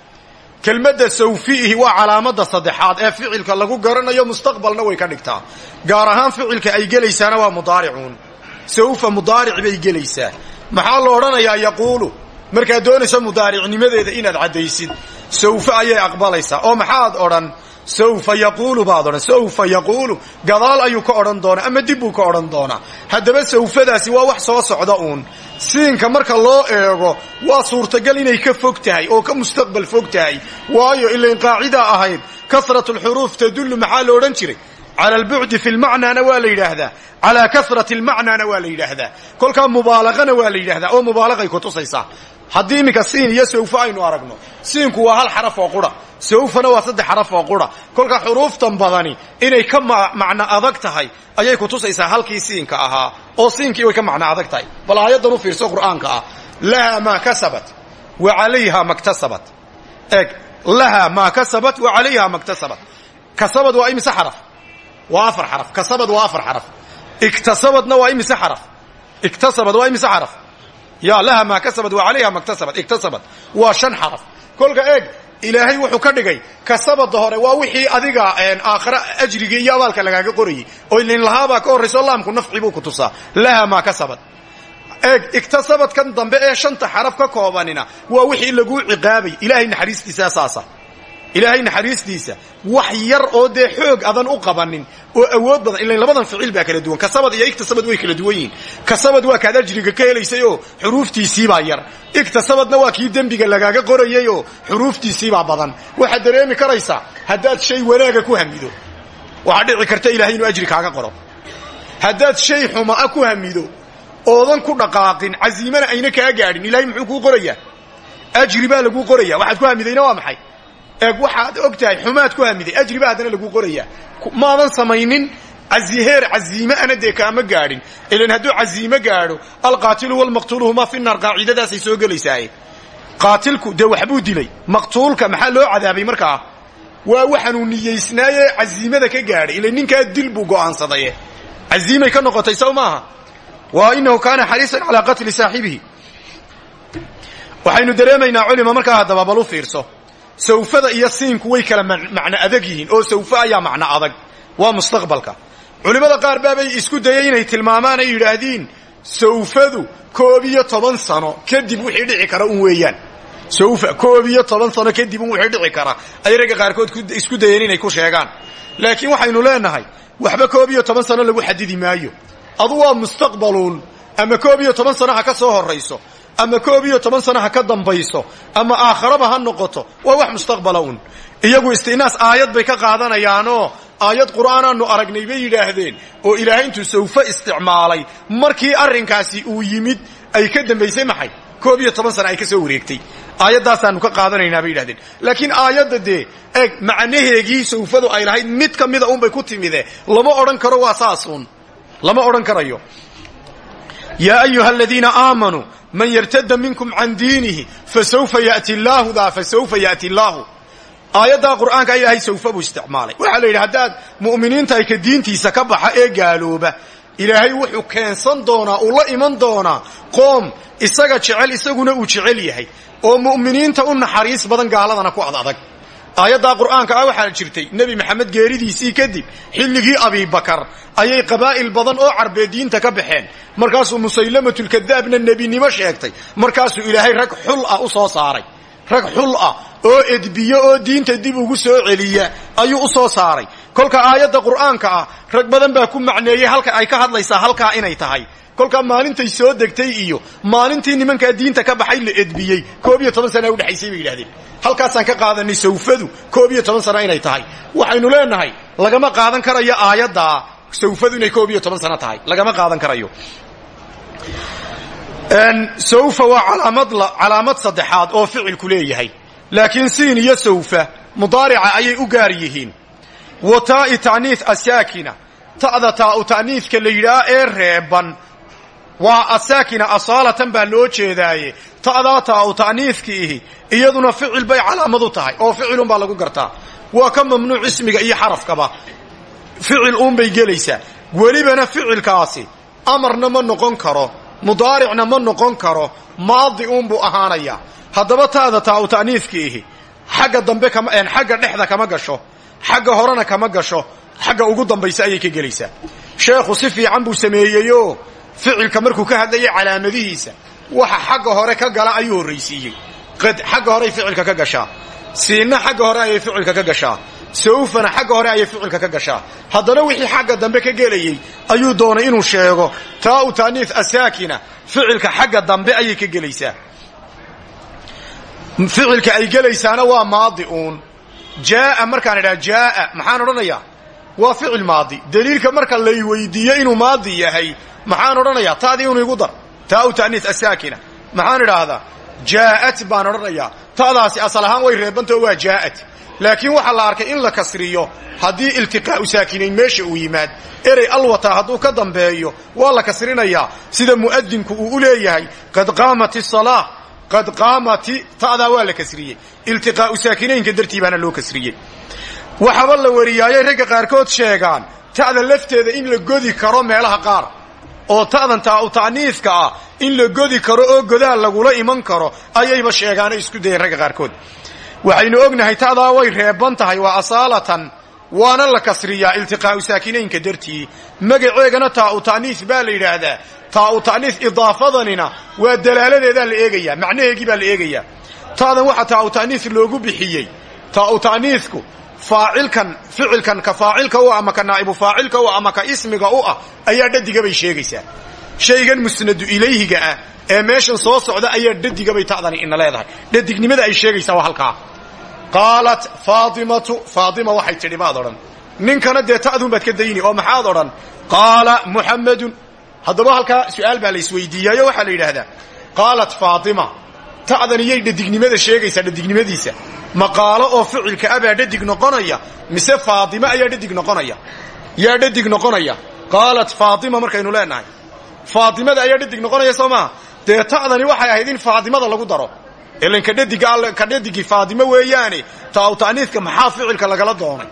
A: kelmadda sawfiihi waa calaamadda saddexaad ee ficilka lagu garanayo mustaqbalna way ka dhigtaa. Gaar ahaan ficilka ay gelaysaana waa mudaaricuun. Sawfa mudaaric bay gelaysaa. Maxaa la odhanayaa? Yaquulu. Markaad doonayso mudaaricnimadeeda inaad caddaysid. Sawfa ayay aqbalaysaa. Oo maxaad odhan sawfa yaquulu baad odhan sawfa yaquulu gadaal ayuu ka odhan doonaa ama dib buu ka odhan doonaa. Haddaba sawfadaasi waa wax soo socda uun. Siinka marka loo eego waa suurtagal inay ka fog tahay oo ka mustaqbal fog tahay. Waayo ilayn qaacidaa ahayd kasrat lxuruuf tadullu maxaa lo odhan jiray? Cala albucdi fi lmacnaana waa la yidhaahdaa. Calaa kasrati lmacnaana waa la yidhaahdaa. Kolkaa mubaalaqana waa la yidhahdaa oo mubaalaqay ku tusaysaa haddii iminka siin iyo sawfa aynu aragno siinku waa hal xaraf oo qura sawfana waa saddex xaraf oo qura. Kolka xuruuftan badani inay ka macno adag tahay ayay ku tusaysaa halkii siinka ahaa oo siinkii way ka macno adag tahay. Bal aayaddan u fiirso qur'aanka ah lahaa maa kasabat wa calayha maktasabat eeg lahaa maa kasabat wa calayha maktasabat kasabad waa imise xaraf? Waa afar xaraf. Kasabad waa afar xaraf. Iktasabadna waa imise xaraf? Iktasabad waa imise xaraf ya laha maa kasabad wa calayha maktasabad iktasabad waa shan xaraf. Kolka eeg ilaahay wuxuu ka dhigay kasabada hore waa wixii adiga aakhira ajriga iyo abaalka lagaaga qorayey oo ilin lahaabaa ka horrayso laamku nafci buu ku tusaa. Laha maa kasabad eeg iktasabadkan dambe ee shanta xaraf ka koobanina waa wixii laguu ciqaabay. Ilaahay naxariistiisa saasa ilaahay naxariistiisa wax yar oo dee xoog adan u qabanin oo awood badan ilan labadan ficil baa kala duwan. Kasabad iyo iktasabad way kala duwan yihiin. Kasabad waa kaad ajriga ka helaysay oo xuruuftiisiibaa yar. Iktasabadna waa kii dembiga lagaaga qorayay oo xuruuftiisiibaa badan. Waxaad dareemi karaysaa haddaad shay wanaaga ku hamido waxaa dhici karta ilahay inuu ajri kaaga qoro. Haddaad shay xumaa ku hamido oodan ku dhaqaaqin casiimana ayna kaa gaadhin ilahay muxuu kuu qorayaa? Ajri baa laguu qoraya waxaad ku hamidayna waa maxay eeg waxaad og tahay xumaad ku hamiday ajri baa haddana laguu qorayaa. Maadan samaynin heer caziime ana dee kaama gaadhin. Ilan hadduu caziime gaadho alqaatilu walmaqtuulu humaa fi naar qaacidadaasay soo gelaysaaye. Qaatilku dee waxbuu dilay. Maqtuulka maxaa loo cadaabay markaa? Waa waxaanuu niyeysnaaye caziimada ka gaadhay. Ilan ninkaa dil buu go'aansadaye ka noqotay saw wa inahu kaana xariisan calaa qatli saaxibihi. Waxaynu dareemaynaa culima markaa haddaba bal fiirso sawfada iyo siinku way kala macno adag yihiin oo sawfa ayaa macno adag. Waa mustaqbalka. Culimmada qaar baabay isku dayay inay tilmaamaan ay yidhaahdiin sawfadu koob iyo toban sano kadib wixii dhici kara un weeyaan. Sawfa koob iyo toban sano kadib un wixii dhici kara. Ay ragga qaarkood isku dayeen inay ku sheegaan. Laakiin waxaynu leenahay waxba koob iyo toban sano lagu xadidi maayo. Adu waa mustaqbaluun. Ama koob iyo toban sano ha ka soo horrayso ama koob iyo toban sano ha ka dambayso ama aakharaba ha noqoto waa wax mustaqbala un iyagu istinaas aayad bay ka qaadanayaanoo aayad qur'aanaannu aragnay bay yidhaahdeen oo ilaahay intuu sawfe isticmaalay markii arrinkaasi uu yimid ay ka dambaysay maxay? Koob iyo toban sano ay ka soo wareegtay. Aayaddaasaannu ka qaadanaynaa bay yidhahdeen laakiin aayadda dee eeg macnaheegii sawfadu ay lahayd mid ka mida unbay ku timide lama odhan karo waa saasun lama odhan karayo yaa ayuha aladiina aamanuu man yartada minkum can diinihi fasawfa yati llaahu daa fasawfa yati llaahu aayaddaa qur'aanka ilaahay sawfa buu isticmaalay waxaa la yidhi haddaad mu'miniinta ay ka diintiisa ka baxa ee gaalooba ilaahay wuxuu keensan doonaa uu la iman doonaa qoom isaga jecel isaguna uu jecel yahay oo mu'miniinta u naxariis badan gaaladana ku ad adag aayaddaa qur'aanka ah waxaa jirtay nebi maxamed geeridiisii kadib xilligii abibakar ayay qabaa'il badan oo carbeed diinta ka baxeen. Markaasuu musaylamatulkadaabna nebinimo sheegtay. Markaasuu ilaahay rag xul ah u soo saaray. Rag xul ah oo edbiyo oo diinta dib ugu soo celiya ayuu u soo saaray. Kolka aayadda qur'aanka ah rag badan baa ku macneeyey halka ay ka hadlaysaa halkaa inay tahay kolkaa maalintay soo degtay iyo maalintii nimankaa diinta ka baxay la edbiyey koob iyo toban sana udhexaysay bay yidhahdeen halkaasaan ka qaadanay sawfadu koob iyo inay tahay. Waxaynu leenahay lagama qaadan karayo aayaddaa sawfadu inay koob iyo toban sano tahay. Qaadan karayo. Sawfa waa calaamad saddexaad oo ficilku leeyahay. Laakiin siin iyo sawfa mudaarica ayay u gaar yihiin. Wa taa'i ta'niis asaakina. Ta'da taa'u ta'niiska la yidhaah ee reeban waa asaakina asaalatan baa loo jeedaaye. Ta'daa taa'u ta'niiskiihi iyaduna ficil bay calaamad u tahay oo ficilun baa lagu gartaa. Waa ka mamnuuc ismiga iyo xarafkaba. Ficil uunbay gelaysaa. Welibana ficilkaasi amarna ma noqon karo mudaaricna ma noqon karo maadi uunbuu ahaanayaa. Haddaba taada taa'u ta'niiskiihi xagga dambe xagga dhexda kama gasho xagga horena kama gasho xagga ugu dambaysa ayay ka gelaysaa. Sheekhu si fiican buu sameeyeyoo ficilka markuu ka hadlayay calaamadihiisa waxa xagga hore ka gala ayuu horraysiiyey. Xagga horeay ficilka ka gashaa. Siinna xagga hore ayay ficilka ka gashaa. Sawfana xagga hore ayay ficilka ka gashaa. Haddana wixii xagga dambe ka gelayey ayuu doonay inuu sheego taa'u taaniis asaakina ficilka xagga dambe ayay ka gelaysaa. Ficilka ay gelaysaana waa maadi uun. Jaaa markaan idhaha jaaa maxaan odhanayaa waa ficil maadi. Daliilka marka lay weydiiyo inuu maadi yahay maxaan odhanayaa? Taadii inu igu dar. Taa u ta'niis asaakina maxaan idhaahdaa? Jaa'at baan odhanayaa. Ta'daasi asal ahaan way reebantao waa jaa'at. Laakiin waxaa la arkay in la kasriyo haddii iltiqaa'u saakinayn meesha uu yimaad erey alwata hadduu ka dambeeyo waa la kasrinayaa. Sida mu'adinku uu u leeyahay qad qaamat isalaa qad qaamati ta'daa waa la kasriyey. Iltiqaa'u saakinaynka dartii baana loo kasriyey waxaba la wariyaayay ragga qaarkood sheegaan ta'da lafteeda in la godi karo meelaha qaar oo ta'dan taa u ta'niifka ah in la godi karo oo godaal lagula iman karo ayayba sheegaano isku dayeen ragga qaarkood. Waxaynu ognahay ta'daa way reeban tahay waa asaalatan waana la kasriyaa iltiqaa'u saakinaynka dartii. Magaceegana taa u ta'niif baa la yidhaahdaa taa u ta'niif idaafadanina waa dalaaladeedaa la eegayaa macnaheegii baa la eegayaa. Ta'dan waxa taa u ta'niif loogu bixiyey taa u ta'niifku faacilkan ficilkan ka faacilka u ama ka naa'ibu faacilka u ama ka ismiga u ah ayaa dhadigabay sheegaysaa. Shaygan musnadu ilayhiga ah ee meeshan soo socda ayaa dhadigabay ta'dani ina leedahay. Dhadignimada ay sheegaysaa waa halkaa. Qaalat faatimatu faatima waxay tidhi baad odhan. Ninkana dee ta'dun baad ka dayni oo maxaad odhan? Qaala muxammadun haddaba halkaa su'aal baa la isweydiiyaayo waxaa la yidhaahdaa. Qaalat faatima ta'dan iyay dhadignimada sheegaysaa dhadignimadiisa. Maqaalo oo ficilka abaa dhadig noqonaya mise faatima ayaa dhadig noqonaya? Yaa dhadig noqonaya. Qaalat faatima markaynu leenahay. Faatimada ayaa dhadig noqonaya soo maaha? Dee ta'dani waxay ahayd in faatimada lagu daro? Ilan ka dhadiga ka dhadigii faatimo weeyaane taa ta'niidka maxaa ficilka lagala doonay?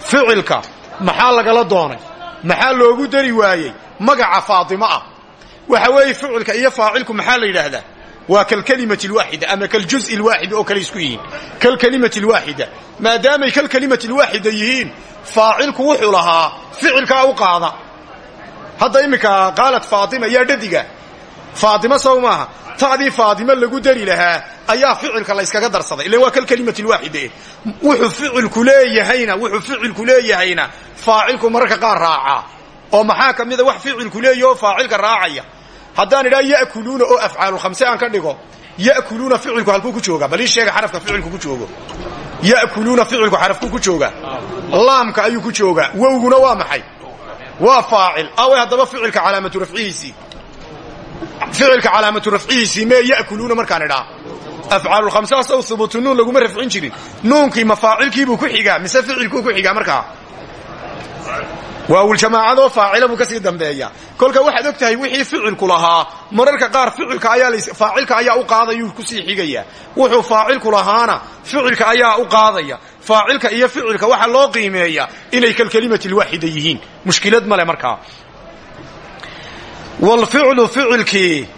A: Ficilka maxaa lagala doonay? Maxaa loogu dari waayey? Magaca faatimo ah. Waxa weeye ficilka iyo faacilku maxaa la yidhaahdaa waa kalkalimati alwaaxida ama kaljuzi alwaaxid oo kale isku yihiin. Kalkalimati alwaaxida maadaamay kalkalimati alwaaxida yihiin faacilku wuxuu lahaa ficilkaa u qaada. Hadda iminka qaalat faatima yaa dhadiga faatima sow maaha ta'dii faatimo lagu dari lahaa ayaa ficilka la yskaga darsaday. Ilan waa kalkalimati alwaaxida wuxuu ficilku leeyahayna wuxuu ficilku leeyahayna faacilku mararka qaar raacaa oo maxaa ka mida wax ficilku leeyahy oo faacilka raacaya haddaan idhaha ya'kuluuna oo afcaalulkhamse aan ka dhigo ya'kuluuna ficilku halkuu ku joogaa bal ii sheega xarafka ficilku ku joogo. Ya'kuluuna ficilku xarafkuu ku joogaa laamka ayuu ku joogaa wowguna waa maxay? Waa faacil. Awe haddaba ficilka calaamatu rafcihiisii ficilka calaamatu rafcihiisii mee ya'kuluuna markaan idhaa? Afcaalulkhamsaas ow hubuutu nuun laguma rafcin jirin. Nuunkii ma faacilkiibuu ku xigaa mise ficilkuu ku xigaa markaa waawuljamaacadoo faacila buu ka sii dambeeya. Kolka waxaad og tahay wixii ficilku lahaa mararka qaar faacilka ayaa u qaadayuu ku sii xigaya. Wuxuu faacilku lahaana ficilka ayaa u qaadaya. Faacilka iyo ficilka waxaa loo qiimeeya inay kalkelimati lwaaxida yihiin. Mushkilad male markaa waalficlu ficilkii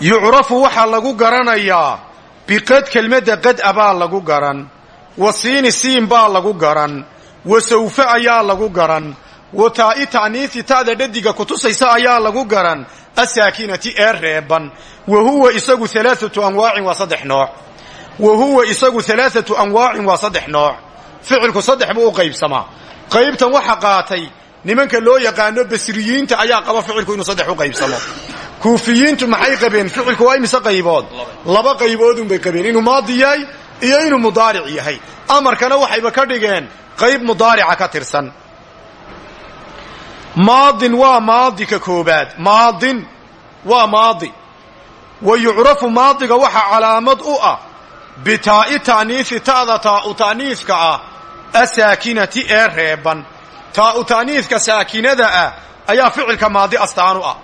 A: yucrafu waxaa lagu garanayaa biqad kelmadda qad a baa lagu garan wa siini siin baa lagu garan wa sawfe ayaa lagu garan wa taa'i ta'niisi ta'da dhadiga kutusaysa ayaa lagu garan asaakinati ee reeban wa huwa isagu alaaatu anwaacin waa saddex nooc wa huwa isagu alaaatu anwaacin waa saddex nooc ficilku saddex buu u qaybsamaa qaybtan waxa qaatay nimanka loo yaqaano basriyiinta ayaa qaba ficilku inuu saddex u qaybsamo kuufiyiintu maxay qabeen ficilku waa imise qaybood laba qayboodunbay qabeen inuu maadi yahay iyo inuu mudaaric yahay amarkana waxayba ka dhigeen qayb mudaarica ka tirsan maadin waa maadi ka koobaad. Maadin waa maadi. Wa yucrafu maadiga waxaa calaamad u ah bitaa'i ta'niisi ta'da taa'u ta'niiska ah asaakinati ee reeban. Taa'u ta'niiska saakinada ah ayaa ficilka maadi astaan u ah.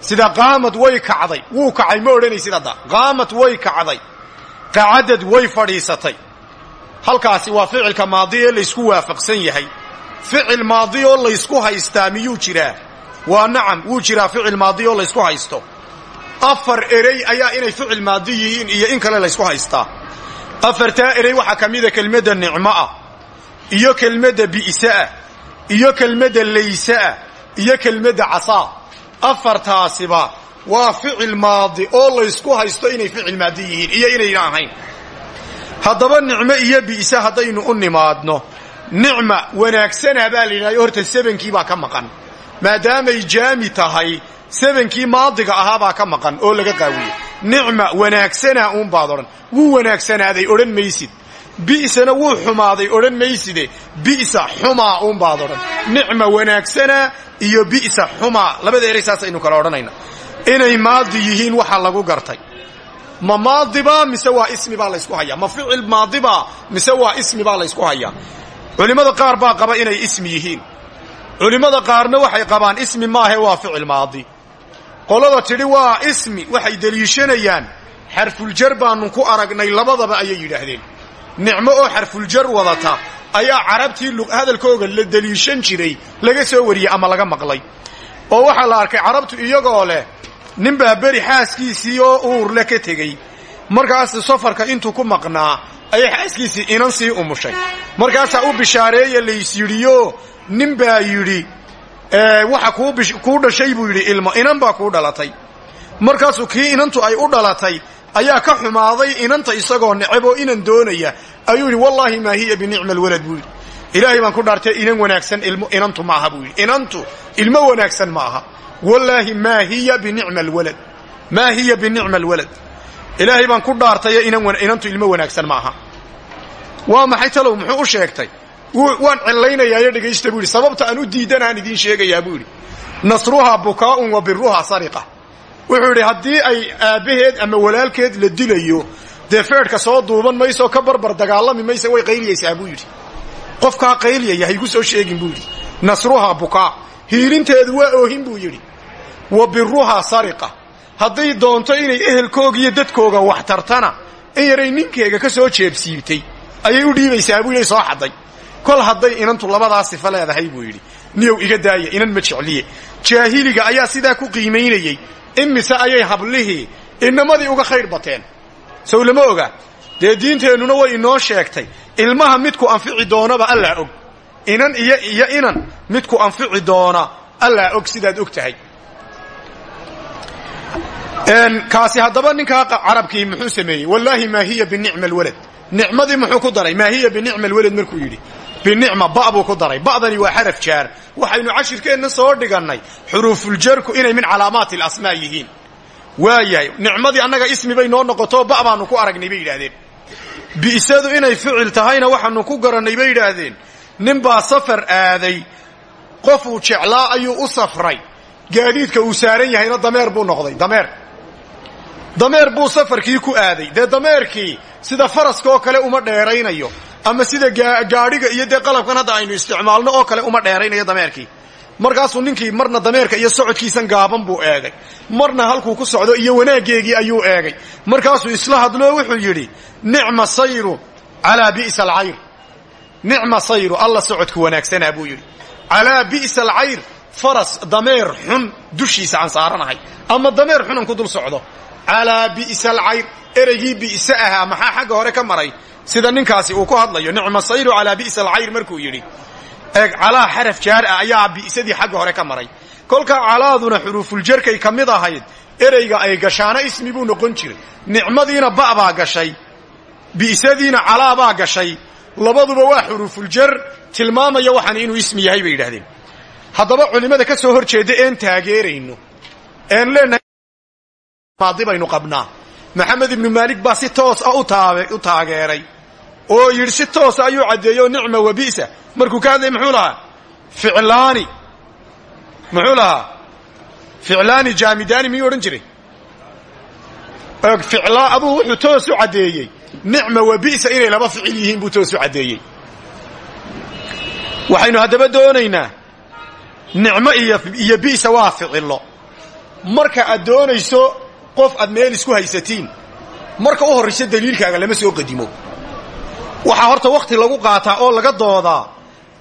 A: Sida qaamad way kacday wuu kacay ma odhanaysid hadda qaamad way kacday qacadad way fadhiisatay. Halkaasi waa ficilka maadi ee laysku waafaqsan yahay ficil maadi oo laysku haystaa miyuu jiraa? Waa nacam wuu jiraa ficil maadi oo laysku haysto? Afar erey ayaa inay ficil maadi yihiin iyo in kale laysku haystaa. Afartaa erey waxaa ka mida kelmadda nicmo ah iyo kelmadda bi'seah iyo kelmadda layseah iyo kelmadda casaa. Afartaasiba waa ficil maadi oo laysku haysto inay ficil maadi yihiin iyo inayna ahayn. Haddaba nicmo iyo bi'se haddaynu u nimaadno nicma wanaagsanaa baa la yidhahda horta sebankii baa ka maqan. Maadaamay jaami tahay sebankii maadiga ahaabaa ka maqan oo laga qaawiyey. Nicma wanaagsanaa uunbaad odhan. Wuu wanaagsanaaday odhan maysid. Bi'sana wuu xumaaday odhan mayside. Bi'sa xumaa uunbaad odhan. Nicma wanaagsana iyo bi'sa xumaa. Labada eray saasaynu kala odhanayna. Inay maadi yihiin waxa lagu gartay. Ma maadiba mise waa ismi baa laysku hayaa? Ma ficil maadiba mise waa ismi baa laysku hayaa culimmada qaar baa qaba inay ismi yihiin. Culimmada qaarna waxay qabaan ismi maahe waa ficil maadi. Qolada tidhi waa ismi waxay deliishanayaan. Xarfuljar baanu ku aragnay labadaba ayay yidhaahdeen. Nicmo oo xarfuljar wadata ayaa carabtii hadalkooga la deliishan jiray laga soo wariyey ama laga maqlay. Oo waxaa la arkay carabtu iyagoo leh ninbaa beri xaaskiisii oo uurle ka tegey. Markaas safarka intuu ku maqnaa ayay xaaskiisii inan sii umushay. Markaasaa u bishaareeya laysyidhiyo nin baa yidhi waxa kuu dhashay buu yidhi ilmo inan baa kuu dhalatay. Markaasuu kii inantu ay u dhalatay ayaa ka xumaaday inanta isagoo neceb inan doonaya. Ayuu yidhi wallaahi maa hiya binicma alwalad buu yidhi. Ilaahay baan ku dhaartay inan wanaagsan ilmo inantu ma aha buu yidhi. Inantu ilmo wanaagsan ma aha. Wallaahi maa hiya binicma alwalad maa hiya binicma alwalad ilaahay baan ku dhaartayo inantu ilmo wanaagsan ma aha waa maxay talow? Muxuu u sheegtay? Waan cillaynayaayo dhegaysta buu yidhi. Sababta aan u diidanaan idiin sheegayaa buu yidhi. Nasruhaa bukaa'un wa biruhaa sariqa. Wuxuu yidhi haddii ay aabbaheed ama walaalkeed la dilayo dee feedhka soo duuban mayso ka barbar dagaalami maysa way qayliyaysaa buu yidhi. Qofkaa qayliyaya haygu soo sheegin buu yidhi. Nasruhaa bukaa. Hiilinteedu waa oohin buu yidhi. Wa biruhaa sariqa hadday doonto inay ehelkooga iyo dadkooga wax tartana in yaray ninkeega ka soo jeebsiibtay. Ayay u dhiibaysaa buu yidhi soo xadday. Kol hadday inantu labadaa sifo leedahay buu yidhi. Niyow iga daaya inan ma jecliye. Jaahiliga ayaa sidaa ku qiimaynayey imise ayay hablihii inamadii uga khayr bateen. Sow lama oga. Dee diinteennuna way inoo sheegtay. Ilmaha midku anfici doonaba allaa og. Inan iyo iyo inan midku anfici doona allaa og sidaad og tahay kaasi haddaba ninkaa carabkii muxuu sameeyey? Wallaahi maa hiya binicma alwalad. Nicmadii muxuu ku daray? Maa hiya binicma alwalad markuu yidhi? Binicma ba buu ku daray. Ba'dani waa xaraf jaar. Waxaynu cashirkeenna soo dhigannay xuruufuljarku inay min calaamaati alasmaa yihiin. Waayahay nicmadii annaga ismi bay noo noqoto ba ku aragnay bay yidhaahdeen. Bi'sadu inay ficil tahayna waxaanu ku garannay bay yidhaahdeen. Ninbaa safar aaday. Qofuu jeclaa ayuu u safray. Gaadiidka uu saaran yahayna dameer buu noqday. Dameer dameer buu safarkii ku aaday. Dee dameerkii sida faraska oo kale uma dheeraynayo ama sida gaadhiga iyo dee qalabkan hadda aynu isticmaalno oo kale uma dheeraynayo dameerkii. Markaasuu ninkii marna dameerka iyo socodkiisan gaaban buu eegay. Marna halkuu ku socdo iyo wanaaggeegii ayuu eegay. Markaasuu isla hadloo wuxuu yidhi nicma sayru calaa bi'sa alcayr nicma sayru alla socodku wanaagsanaa buu yidhi. Calaa bi'sa alcayr faras dameer xun dushiisa aan saaranahay. Ama dameer xunan ku dul socdo calaa bi'sa alcayr ereygii bi'se ahaa maxaa xagga hore ka maray? Sida ninkaasi uu ku hadlayo nicma sayru calaa bi'sa alcayr markuu yidhi. Eeg calaa xaraf jaar ah ayaa bi'sadii xagga hore ka maray. Kolkaa calaaduna xuruufuljarkay ka mid ahayd ereyga ay gashaana ismi buu noqon jiray. Nicmadiina ba' baa gashay bi'sadiina calaa baa gashay. Labaduba waa xuruufuljar tilmaamaya waxaan inuu ismi yahay bay yidhahdeen haddaba culimmada ka soo hor jeedda een taageerayno een leenahay maadi baynu qabnaa. Maxamed ibnu maalik baa si toos ah u taageeray. Oo yidhi si toosa ayuu caddeeyo nicma wa bi'sa. Markuu ka hadlay muxuu lahaa? Ficlaani. Muxuu lahaa? Ficlaani jaamidaani miyuu odhan jiray? Wuxuu toos u caddeeyey nicma wa bi'sa inay laba ficil yihiin buu toos u caddeeyey waxaynu haddaba doonaynaa nicmo iyo bi'sa waa ficillo marka aad doonayso qof aad meel isku haysatiin marka u horraysa daliilkaaga lama soo qadimo. Waxaa horta wakhti lagu qaataa oo laga doodaa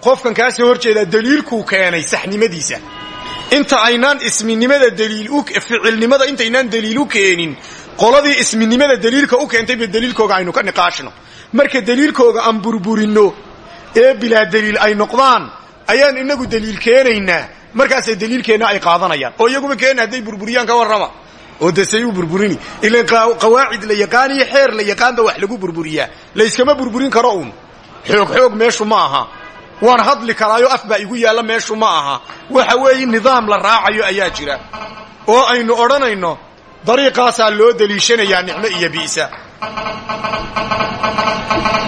A: qofkan kaa soo hor jeedaa daliilkuu keenay saxnimadiisa. Inta aynaan isminimada daliilficilnimada intaynaan daliil u keenin qoladii isminimada daliilka u keentayba daliilkooga aynu ka niqaashno. Marka daliilkooga aan burburinno ee bilaa daliil ay noqdaan ayaan inagu daliil keenaynaa. Markaasay daliilkeenna ay qaadanayaan. Oo iyaguba keena hadday burburiyaan ka warrama oo desay u burburini ilan qawaacid la yaqaan iyo xeer la yaqaanba wax lagu burburiyaa. Layskama burburin karo uun. Xoog xoog meeshu ma aha. Waan hadli karaayo af baa igu yaalla meeshu ma aha. Waxa weeye nidaam la raacayo ayaa jira. Oo aynu odhanayno dariiqaasaa loo deliishanayaa nicmo iyo bi'sa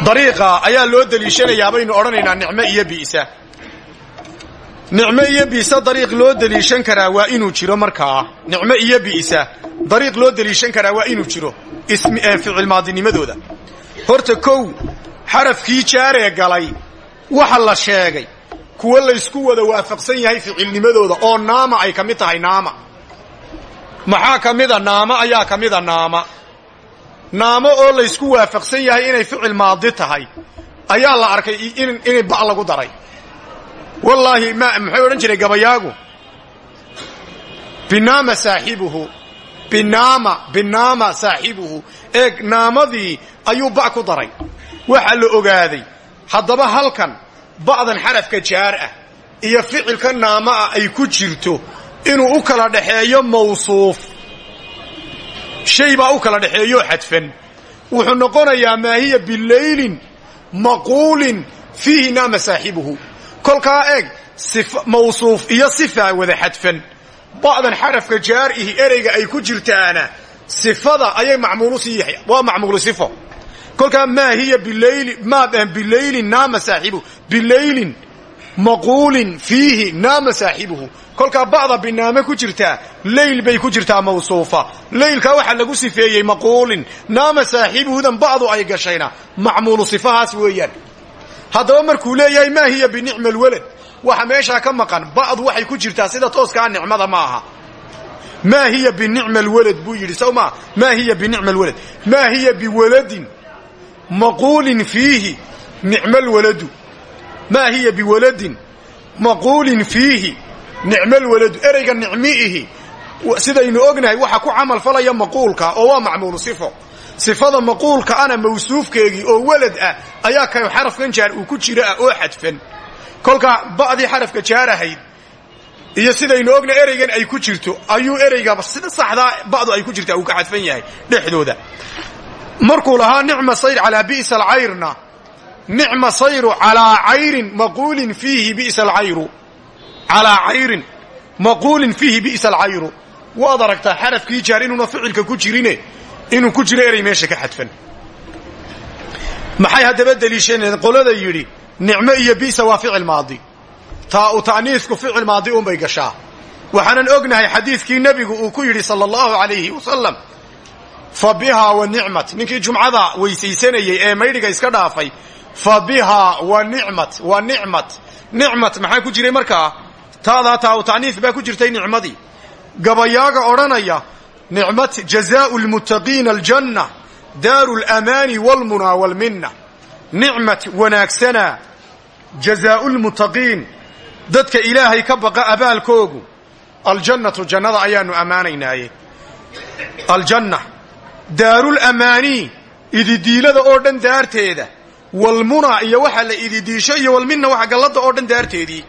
A: dariiqa ayaa loo deliishanayaa baynu odhanaynaa nicmo iyo bi'sa nicmo iyo bi'sa dariiq loo deliishan karaa waa inuu jiro markaa nicmo iyo bi'sa dariiq loo deliishan karaa waa inuu jiro ficilmaadinimadooda horta kow xarafkii jaaree galay waxa la sheegay kuwo laysku wada waafaqsan yahay ficilnimadooda oo naama ay ka mid tahay naama. Maxaa ka mida naamo ayaa ka mida naama. Naamo oo laysku waafaqsan yahay inay ficil maadi tahay ayaa la arkay inay ba' lagu daray wallaahi maxay odhan jiray gabayaagu? Binaama saaxibuhu binaama binaama saaxibuhu eeg naamadii ayuu ba' ku daray. Waxaa la ogaaday haddaba halkan ba'dan xarafka jaar ah iyo ficilka naama ah ay ku jirto inuu u kala dhaxeeyo mawsuuf. Shay baa u kala dhexeeyoo xadfan. Wuxuu noqonayaa maa hiya bilaylin maquulin fiihi naama saaxibuhu kolkaa eeg mawsuuf iyo sifaa wada xadfan. Ba'dan xarafka jaar ihi ereyga ay ku jirtaana sifada ayay macmuulu sii yahay waa macmuulu sifo. Kolkaa maa hiya bilayli maa bilaylin naama saaxibuhu bilaylin maquulin fiihi naama saaxibuhu kolkaa ba'da binaame ku jirtaa leyl bay ku jirtaa mawsuufa. Leylkaa waxaa lagu sifeeyey maquulin naama saaxibuhudan ba'du ay gashayna macmuulu sifahaas weeyaan haddaba markuu leeyahay maa hiya binicma alwalad waxa meeshaa ka maqan ba'du waxay ku jirtaa sida tooskaa nicmada ma aha. Maa hiya binicma alwalad buu yidhi. Sow maa hiya binicma alwalad maa hiya biwaladin maquulin fiihi nicma alwaladu maa hiya biwaladin maquulin fiihi nicmo lwaladu ereyga nicmiihi sidaynu ognahay waxa ku camal falaya maquulka oo waa macmuulu sifo sifada maquulka ana mawsuufkeegii oo walad ah ayaa ka xarafkan jaar uu ku jiro ah oo xadfan. Kolka ba'dii xarafka jaar ahayd iyo sidaynu ognahay ereygan ay ku jirto ayuu ereyga sida saxdaa ba'du ay ku jirta uu ka xadfan yahay dhexdooda. Markuu lahaa nicma sayr calaa bi'sa alcayrna. Nicma sayru calaa cayrin maquulin fiihi bi'sa alcayru. Calaa cayrin maquulin fiihi bi'sa alcayru. Waad aragtaa xarafkii jaar inuuna ficilka ku jirine inuu ku jiro erey meesha ka xadfan. Maxay haddaba deliisheeneen qolada yidhi nicmo iyo bi'sa waa ficil maadi. Taa u ta'niisku ficil maadi unbay gashaa. Waxaanan ognahay xadiidkii nebigu uu ku yidhi sala allahu alayhi wasalam fa bihaa wa nicmat. Ninkii jumcada weysaysanayey ee maydhiga iska dhaafay fa bihaa wa nicmat wa nicmat. Nicmat maxaa ku jiray markaa? Taadaa taa u ta'niis baa ku jirtay nicmadii. Gabayaaga odhanaya nicmat jazaau lmuttaqiina aljanna daaru lamaani walmunaa walminna nicmat wanaagsanaa jazaau lmuttaqiin dadka ilaahay ka baqa abaalkoogu aljannatu jannada ayaanu ammaanaynaaye aljanna daarulamaanii ididiilada oo dhan daarteeda walmunaa iyo waxa la ididiisho iyo walminna waxa gallada oo dhan daarteedii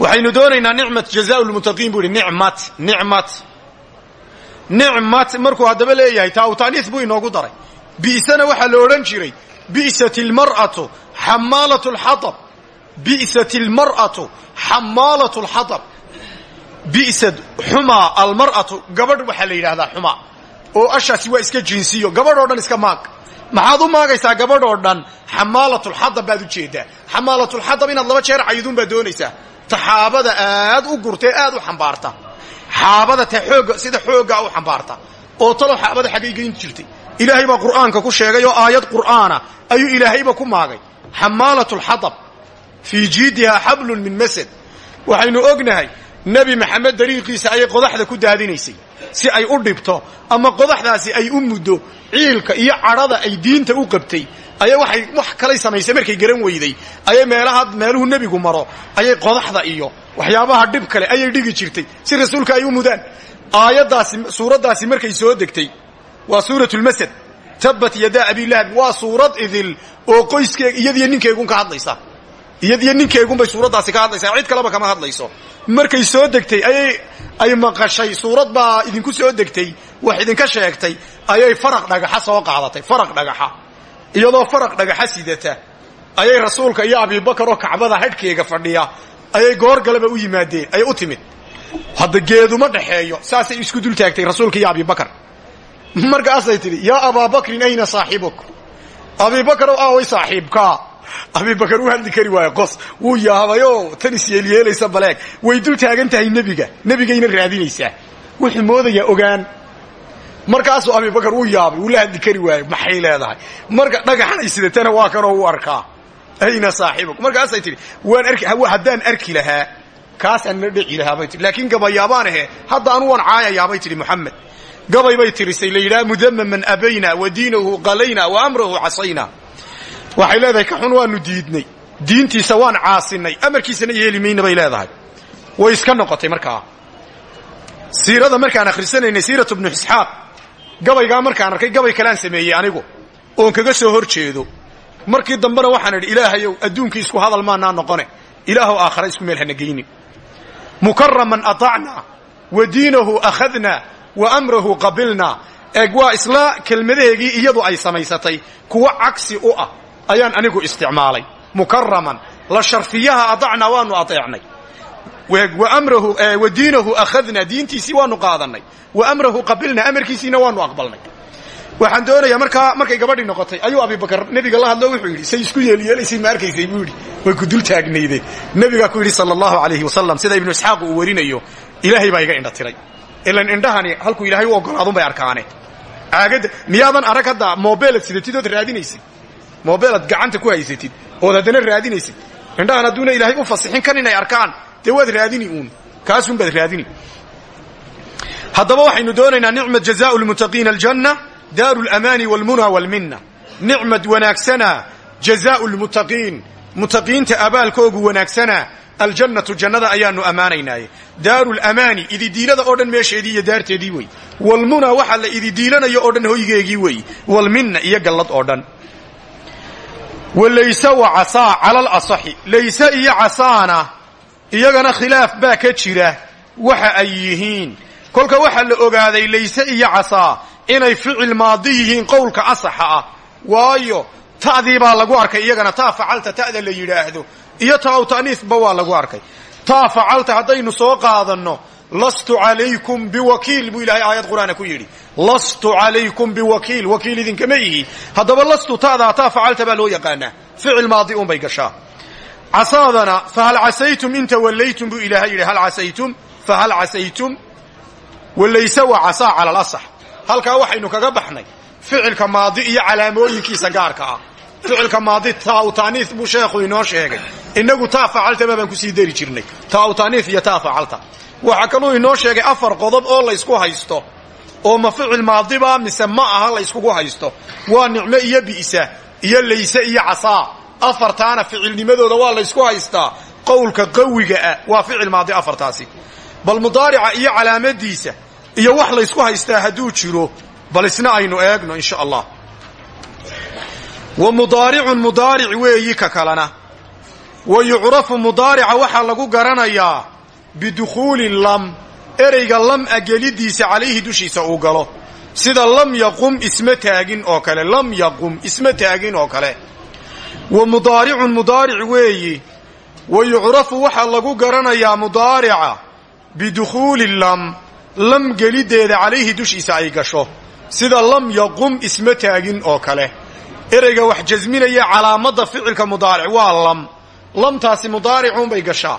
A: waxaynu doonaynaa nicmat jazaa lmuttaqiin buu ihi nicmat nicmat nicmat markuu haddaba leeyahay taa u buu inoogu daray. Bi'sana waxaa la odhan jiray bi'sat almar'atu xamaalatu alxatab bi'sat almar'atu xamaalatu alxatab bi'sad xumaa almar'atu gabadh waxaa la yidhahdaa xumaa. Oo ashaasi waa iska jinsiyo gabadh oo dhan iska maag. Maxaad u maagaysaa gabadh oo dhan xamaalatulxadab baad u jeedaa. Xamaalatulxadab inaad laba jeer cayduun baad doonaysaa. Ta xaabada aad u gurtee aad u xambaarta xaabada ta xooga sida xooggaa u xambaarta. Oo talow xaabada xaggay geyn jirtay. Ilaahay baa qur'aanka ku sheegay oo aayad qur'aana ayuu ilaahayba ku maagay. Xamaalatulxadab fii jiidihaa xablun min masad. Waxaynu ognahay nebi maxamed dariiqiisa ayay qodaxda ku daadinaysay si ay u dhibto ama qodaxdaasi ay u muddo ciilka iyo cadhada ay diinta u qabtay ayay waxay wax kalay samaysay markay garan weyday ayay meelaha meeluhu nebigu maro ayay qodaxda iyo waxyaabaha dhib kale ayay dhigi jirtay si rasuulka ay u mudaan. Aayaddaasi suuraddaasi markay soo degtay waa suuratulmasad tabbat yadaa abilahab waa suurad idil oo qoyskeeg iyadiyo ninkeegun ka hadlaysa iyadiyo ninkeegunbay suuraddaasi ka hadlaysaa. Cid kaleba kama hadlayso. Markay soo degtay ayay ay maqashay. Suurad baa idinku soo degtay wax idinka sheegtay. Ayay faraq dhagaxa soo qaadatay. Faraq dhagaxa. Iyadoo faraq dhagaxa sidata ayay rasuulka iyo abibakar oo kacbada hadhkeega fadhiya ayay goor galeba u yimaadeen. Ayay u timid. Hadda geeduma dhaxeeyo. Saasay isku dul taagtay rasuulka iyo abibakar markaasay tidhi yaa abaabakrin ayna saaxibuk? Abibakarow aaway saaxiibkaa abibakar u hadli kari waayo qos wuu yaabayoo tan isyeelyeelaysa baleeg. Way dul taagan tahay nebiga. Nebigayna raadinaysaa. Wuxuu moodayaa ogaan. Markaasuu abibakar wuu yaabay wuu la hadli kari waayo maxay leedahay? Marka dhagaxan ay sidatana waa kanoo u arkaa. Ayna saaxibuk markaasay arki haddaan arki lahaa kaasaan la dheci lahaa bay tii laakiin gabayaabaan ahe hadda anu waan caayayaabay tidhi moxamed gabay bay tirisay la yidhaha abayna wa diinahu qalayna wa amrahu casayna waxay leedahay ka xun waanu diidnay. Diintiisa waan caasinay amarkiisana yeeli mayna bay leedahay. Way iska noqotay markaa. Siirada markaan akhrisanaynay siiratu bnu isxaaq gabaygaa markaan arkay gabay kalaan sameeyey anigu oon kaga soo hor jeedo. Markii dambena waxaan idhi ilaahayow adduunkii isku hadal maanaa noqone. Ilaahow aakhara isku meel hana geynin mukaraman wa diinahu akhadna wa amrahu qabilna. Eeg waa isla kelmadaheegii iyadu ay samaysatay. Kuwa cagsi u ah ayaan anigu isticmaalay. Mukaraman la sharfiyaha adacna waanu adeecnay. Wa diinahu akhadna diintiisii waanu qaadanay. Wa amrahu qabilna amarkiisiina waanu aqbalnay. Waxaan doonayaa markaa markay gabadhii noqotay ayuu abibakar nebiga la hadlo wuxuu yidhi say isku yeelyeelaysay ma arkaysay? Buu yidhi way ku dul taagnaydeen nebigaa ku yidhi sala allahu alayhi wasalam sida ibnu isxaaq uu warinayo ilaahay baa iga indha tiray. Ilan indhahani halkuu ilaahay u ogolaadun bay arkaane. Caagadda miyaadan arag hadda mobeelad sidatid ood mobeelad gacanta ku haysatid ood haddana raadinaysid. Indhahan hadduuna ilaahay u fasixin kan inay arkaan dee waad raadini uun. Kaasun baad raadini. Haddaba waxaynu doonaynaa nicmat jazaau lmuttaqiina aljanna daaru lamaani walmuna walminna. Nicmad wanaagsana jazaau lmuttaqiin muttaqiinta abaalkoogu wanaagsana aljannatu jannada ayaanu ammaanaynaaye daaru lamaani ididiilada oo dhan meesheedii iyo daarteedii wey. Walmuna waxa la ididiilanayo oo dhan hoygeegii wey. Walminna iyo gallad oo dhan walayse wa casaa cala alasaxi layse iyo casaana iyagana khilaaf baa ka jira waxa ay yihiin. Kolka waxaa la ogaaday layse iyo casaa inay ficil maadi yihiin qowlka asaxa ah. Waayo ta'dii baa lagu arkay iyagana taa facalta ta'da la yidhaahdo iyo ta awtaniisba waa lagu arkay. Taa facalta haddaynu soo qaadanno lastu calaykum biwakiil buu ilaahay aayad qur'aana ku yidhi. Lastu calaykum biwakiil wakiil idinkama ihi. Haddaba lastu ta'daa taa facalta baa loo yaqaanaa. Ficil maadi unbay gashaa. Casaadana fahal casaytum in tawallaytum buu ilaahay yidhi. Hal casaytum fahal casaytum. Walayse wa casaa cala alasax halkaa waxaynu kaga baxnay ficilka maadi iyo calaamooyinkiisa gaarka ah. Ficilka maadi taawtaaniis buu sheekhu inoo sheegay. Inagu taa facaltaba baan ku sii dari jirnay. Taawtaaniis iyo taa facalta waxaa kaluu inoo sheegay afar qodob oo laysku haysto. Oo ma ficil maadiba mise ma aha layskugu haysto. Waa nicmo iyo bi'sa iyo layse iyo casaa. Afartaana ficilnimadooda waa laysku haystaa. Qowlka qawiga ah waa ficil maadi afartaasi. Bal mudaarica iyo calaamadiisa iyo wax laysku haystaa hadduu jiro bal isna aynu eegno insha allah. Wa mudaaricun mudaaric weeyi ka kalena. Wa yucrafu mudaarica waxaa lagu garanayaa bidukhuuli lam ereyga lam a gelidiisa calayhi dushiisa uu galo. Sida lam yaqum isma taagin oo kale. Lam yaqum isma taagin oo kale. Wa mudaaricun mudaaric weeyi. Wa yucrafu waxaa lagu garanayaa mudaarica. Bidukhuuli lam lam geliddeeda calayhi dushiisa ay gasho. Sida lam yaqum isma taagin oo kale. Ereyga wax jasminaya calaamadda ficilka mudaaric waa lam. Lamtaasi mudaaricuunbay gashaa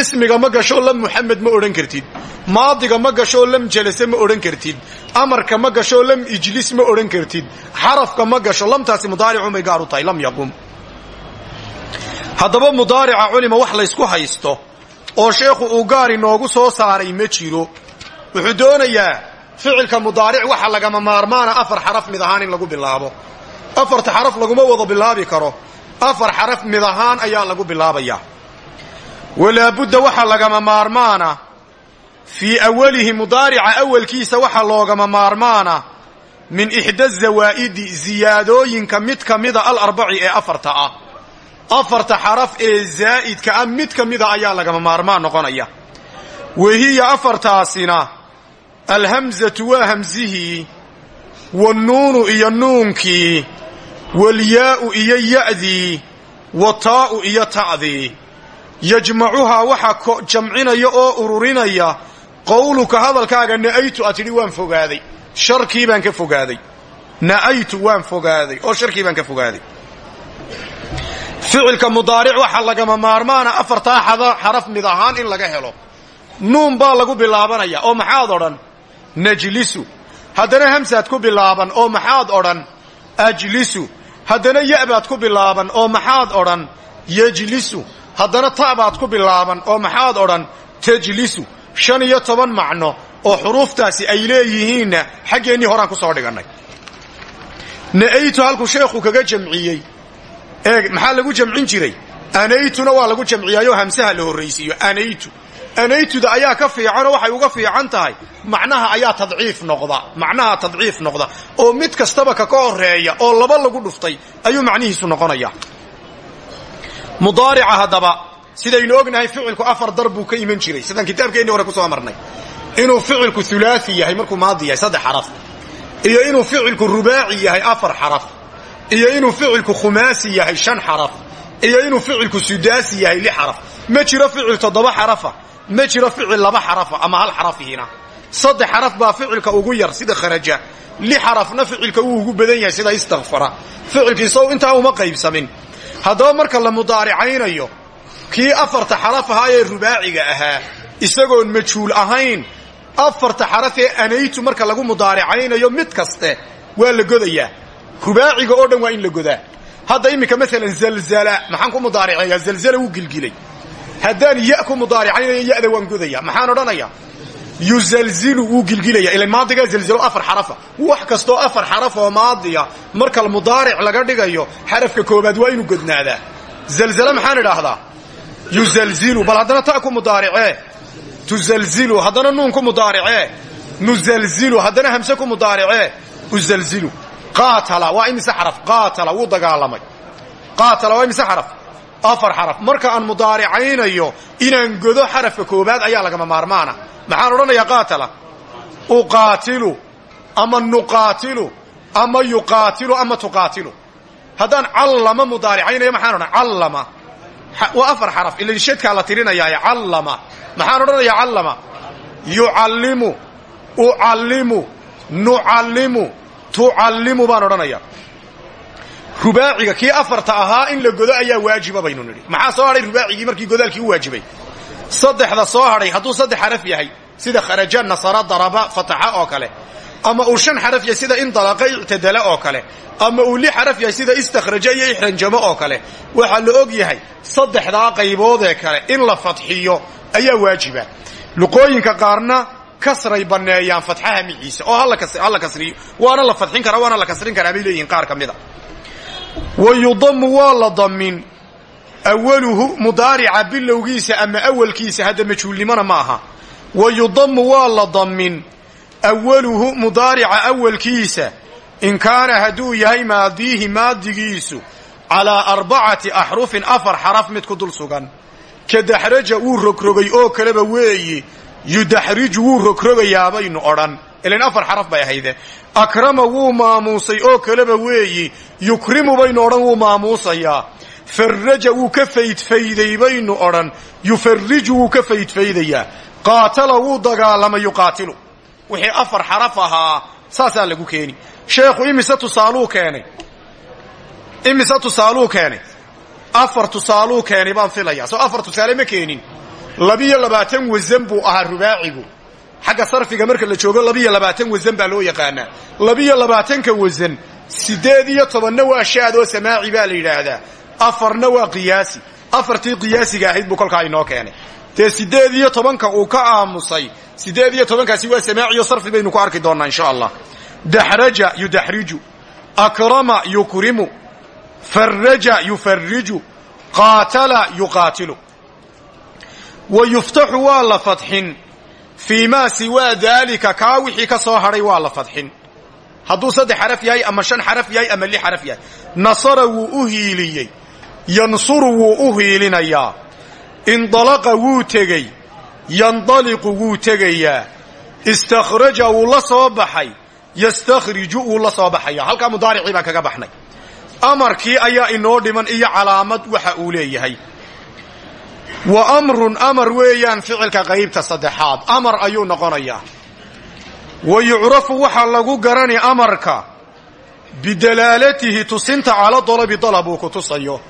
A: ismiga ma gasho lam muxamed ma odhan kartid. Maadiga ma gasho lam jalase ma odhan kartid. Amarka ma gasho lam ijlis ma odhan kartid. Xarafka ma gasho lamtaasi mudaaricuunbay gaar u tahay lam yaqum. Haddaba mudaarica culima wax laysku haysto oo sheekhu uu gaar inoogu soo saaray ma jiro. Wuxuu doonayaa ficilka mudaaric waxa lagama maarmaana afar xaraf mid ahaan in lagu bilaabo. Afarta xaraf laguma wada bilaabi karo. Afar xaraf mid ahaan ayaa lagu bilaabayaa walaabudda waxa lagama maarmaana. Fii awalihi mudaarica awalkiisa waxa loogama maarmaana. Min ixda zawaa'idi ziyaadooyinka mid ka mida alarbaci ee afarta ah. Afarta xaraf ee zaa'idka ah mid ka mida ayaa lagama maarmaan noqonaya. Wahiya afartaasina alhamzatu waa hamsihii wannuunu iyo nuunkii walyaa'u iyo ya'dii wataa'u iyo ta'dii yajmacuhaa waxaa jamcinaya oo ururinaya qowluka hadalkaaga na'aytu a waan fogaaday. Sharkii baan ka fogaaday. Na'aytu waan fogaaday. Oo sharkii baan ka fogaaday. Ficilka mudaaric waxaa lagama maarmaana afartaa xaraf mid ahaan in laga helo. Nuun baa lagu bilaabanaya oo maxaad odhan? Najlisu. Haddana hamsaad ku bilaaban oo maxaad odhan? Ajlisu. Haddana ya'baad ku bilaaban oo maxaad odhan? Yejlisu haddana ta'baad ku bilaaban oo maxaad odhan tajlisu shan iyo toban macno oo xuruuftaasi ay leeyihiinna xaggeennii horaan ku soo dhigannay. Na'aytu halkuu sheekhu kaga jamciyey. Eeg maxaa lagu jamcin jiray? Anaytuna waa lagu jamciyaayoo hamsaha la horraysiiyo. Anaytu. Anaytuda ayaa ka fiicanoo waxay uga fiican tahay. Macnaha ayaa tadciif noqda. Macnaha tadciif noqda. Oo mid kastaba kaka horreeya oo laba lagu dhuftay ayuu macnihiisu noqonaya mudaarica haddaba sidaynu ognahay ficilku afar dar buu ka iman jiray. Sidaan kitaabkeennii hore ku soo marnay. Inuu ficilku hulaasi yahay markuu maadi yahay saddex xaraf. Iyo inuu ficilku rubaaci yahay afar xaraf. Iyo inuu ficilku khumaasi yahay shan xaraf. Iyo inuu ficilku sudaasi yahay lix xaraf. Ma jiro ficil toddoba xarafa. Ma jiro ficil laba xarafa ama hal xarafihiina saddex xaraf baa ficilka ugu yar sida kharaja. Lix xarafna ficilka wuu ugu badan yahay sida istakfara ficilkiisaw intaa uma qaybsamin haddaba marka la mudaaricaynayo kii afarta xaraf ahaa ee rubaaciga ahaa isagoon majhuul ahayn afarta xaraf ee anaytu marka lagu mudaaricaynayo mid kaste waa la godayaa. Rubaaciga oo dhan waa in la godaa. Hadda iminka maalan zalzala maxaan ku mudaariceeyaa zalzala wuu gilgilay. Haddaan ya ku mudaaricaynayo yada waan godaya maxaan odhanaya yuzalzilu wuu gilgilaya. Ila maadigaa zalzalo afar xarafa. Wax kastoo afar xaraf oo maadiya. Marka mudaaric laga dhigayo xarafka koobaad waa inuu godnaadaa. Zalzala maxaan idhaahdaa? Yuzalzilu bal haddana ta ku mudaaricee tuzalzilu haddana nuun ku mudaaricee nuzalzilu. Haddana hamse ku mudaaricee uzalzilu. Qaatala. Waa imise xaraf. Wuu dagaalamay. Imise xaraf afar xaraf. Marka aan mudaaricaynayo inaan godo xarafka koobaad ayaa lagama maarmaana. Maxaan odhanayaa qaatala uqaatilu ama nuqaatilu ama yuqaatilu ama tuqaatilu. Haddaan callama mudaaricaynayo maxaan odhan callama. Waa afar xaraf. Ila shadkaa la tirinayaaye callama. Maxaan odhanayaa callama? Yucallimu ucallimu nucallimu tucallimu baan odhanaya rubaaciga kii afarta ahaa in la godo ayaa waajiba baynu nidhi. Maxaa soo hadhay rubaacigii markii godaalkii u waajibay? Saddexda soo hadhay hadduu saddex xaraf yahay sida kharaja nasara daraba fataxa oo kale. Ama uu shan xaraf yahay sida indalaqa ictadala oo kale. Ama uu li xaraf yahay sida istakhraja iyo ixranjamo oo kale. Waxaa la og yahay saddexdaa qayboodee kale in la fadxiyo ayaa waajiba. Luqooyinka qaarna kasray banneeyaan fatxaha miciisa oo hala kasriyo. Waana la fadxin karaa waana la kasrin karaa bay leeyihiin qaar ka mida wa yudamu waa la damin awaluhu mudaarica bilowgiisa ama awalkiisa hadda majhuulnimona ma aha wa yudamu waa la damin awaluhu mudaarica awalkiisa in kaana hadduu yahay maadiihi maadigiisu calaa arbacati axrufin afar xaraf mid ku dul sugan ka daxraja wuu rogrogay oo kaleba weeyi yudaxriju wuu rogrogayabaynu odhan ilan afar xaraf bay ahayde akrama wuu maamuusay oo kaleba weeyi yukrimu baynu odhan wuu maamuusayaa. Farraja wuu ka faydfayday baynu odhan yufarriju wuu ka faydfaydayaa. Qaatala wuu dagaalamay yuqaatilu. Wixii afar xaraf ahaa saasaa lagu keeni. Sheekhu imise tusaaluu keenay? Imise tusaaluu keenay? Afar tusaaluu keenay baan filayaa. Soo afar tusaale ma keenin. Labiyo labaatan wasan buu ahaa rubaacigu xagga sarfiga marka la joogo labiyo labaatan wasan baa loo yaqaanaa labiyo labaatanka wasan siddeed iyo tobanna waa shaad oo samaaci baa la yidhaahdaa. Afarna waa qiyaasi. Afartii qiyaasiga ahayd buu kolkaa inoo keenay. Dee siddeed iyo tobanka uu ka aamusay siddeed iyo tobankaasi waa samaaci oo sarfi baynu ku arki doonnaa insha allah. Daxraja yudaxriju akrama yukrimu farraja yufarriju qaatala yuqaatilu. Wa yuftaxu waa la fadxin fii maa siwaa daalika kaa wixii ka soo hadhay waa la fadxin. Hadduu saddex xaraf yahay ama shan xaraf yahay ama lix xaraf yahay. Nasara wuu u hiiliyey. Yansuru wuu u hiilinayaa. Indalaqa wuu tegey. Yandaliqu wuu tegayaa. Istakhraja wuu la soo baxay. Yastakhriju wuu la soo baxaya halkaa mudaaricii baan kaga baxnay. Amarkii ayaa inoo dhiman iyo calaamad waxa uu leeyahay wa amrun amar weeyaan ficilka qaybta saddexaad. Amar ayuu noqonayaa. Wa yucrafu waxaa lagu garani amarka bidalaalatihi tusinta cala dalabi dalab uu ku tusayo.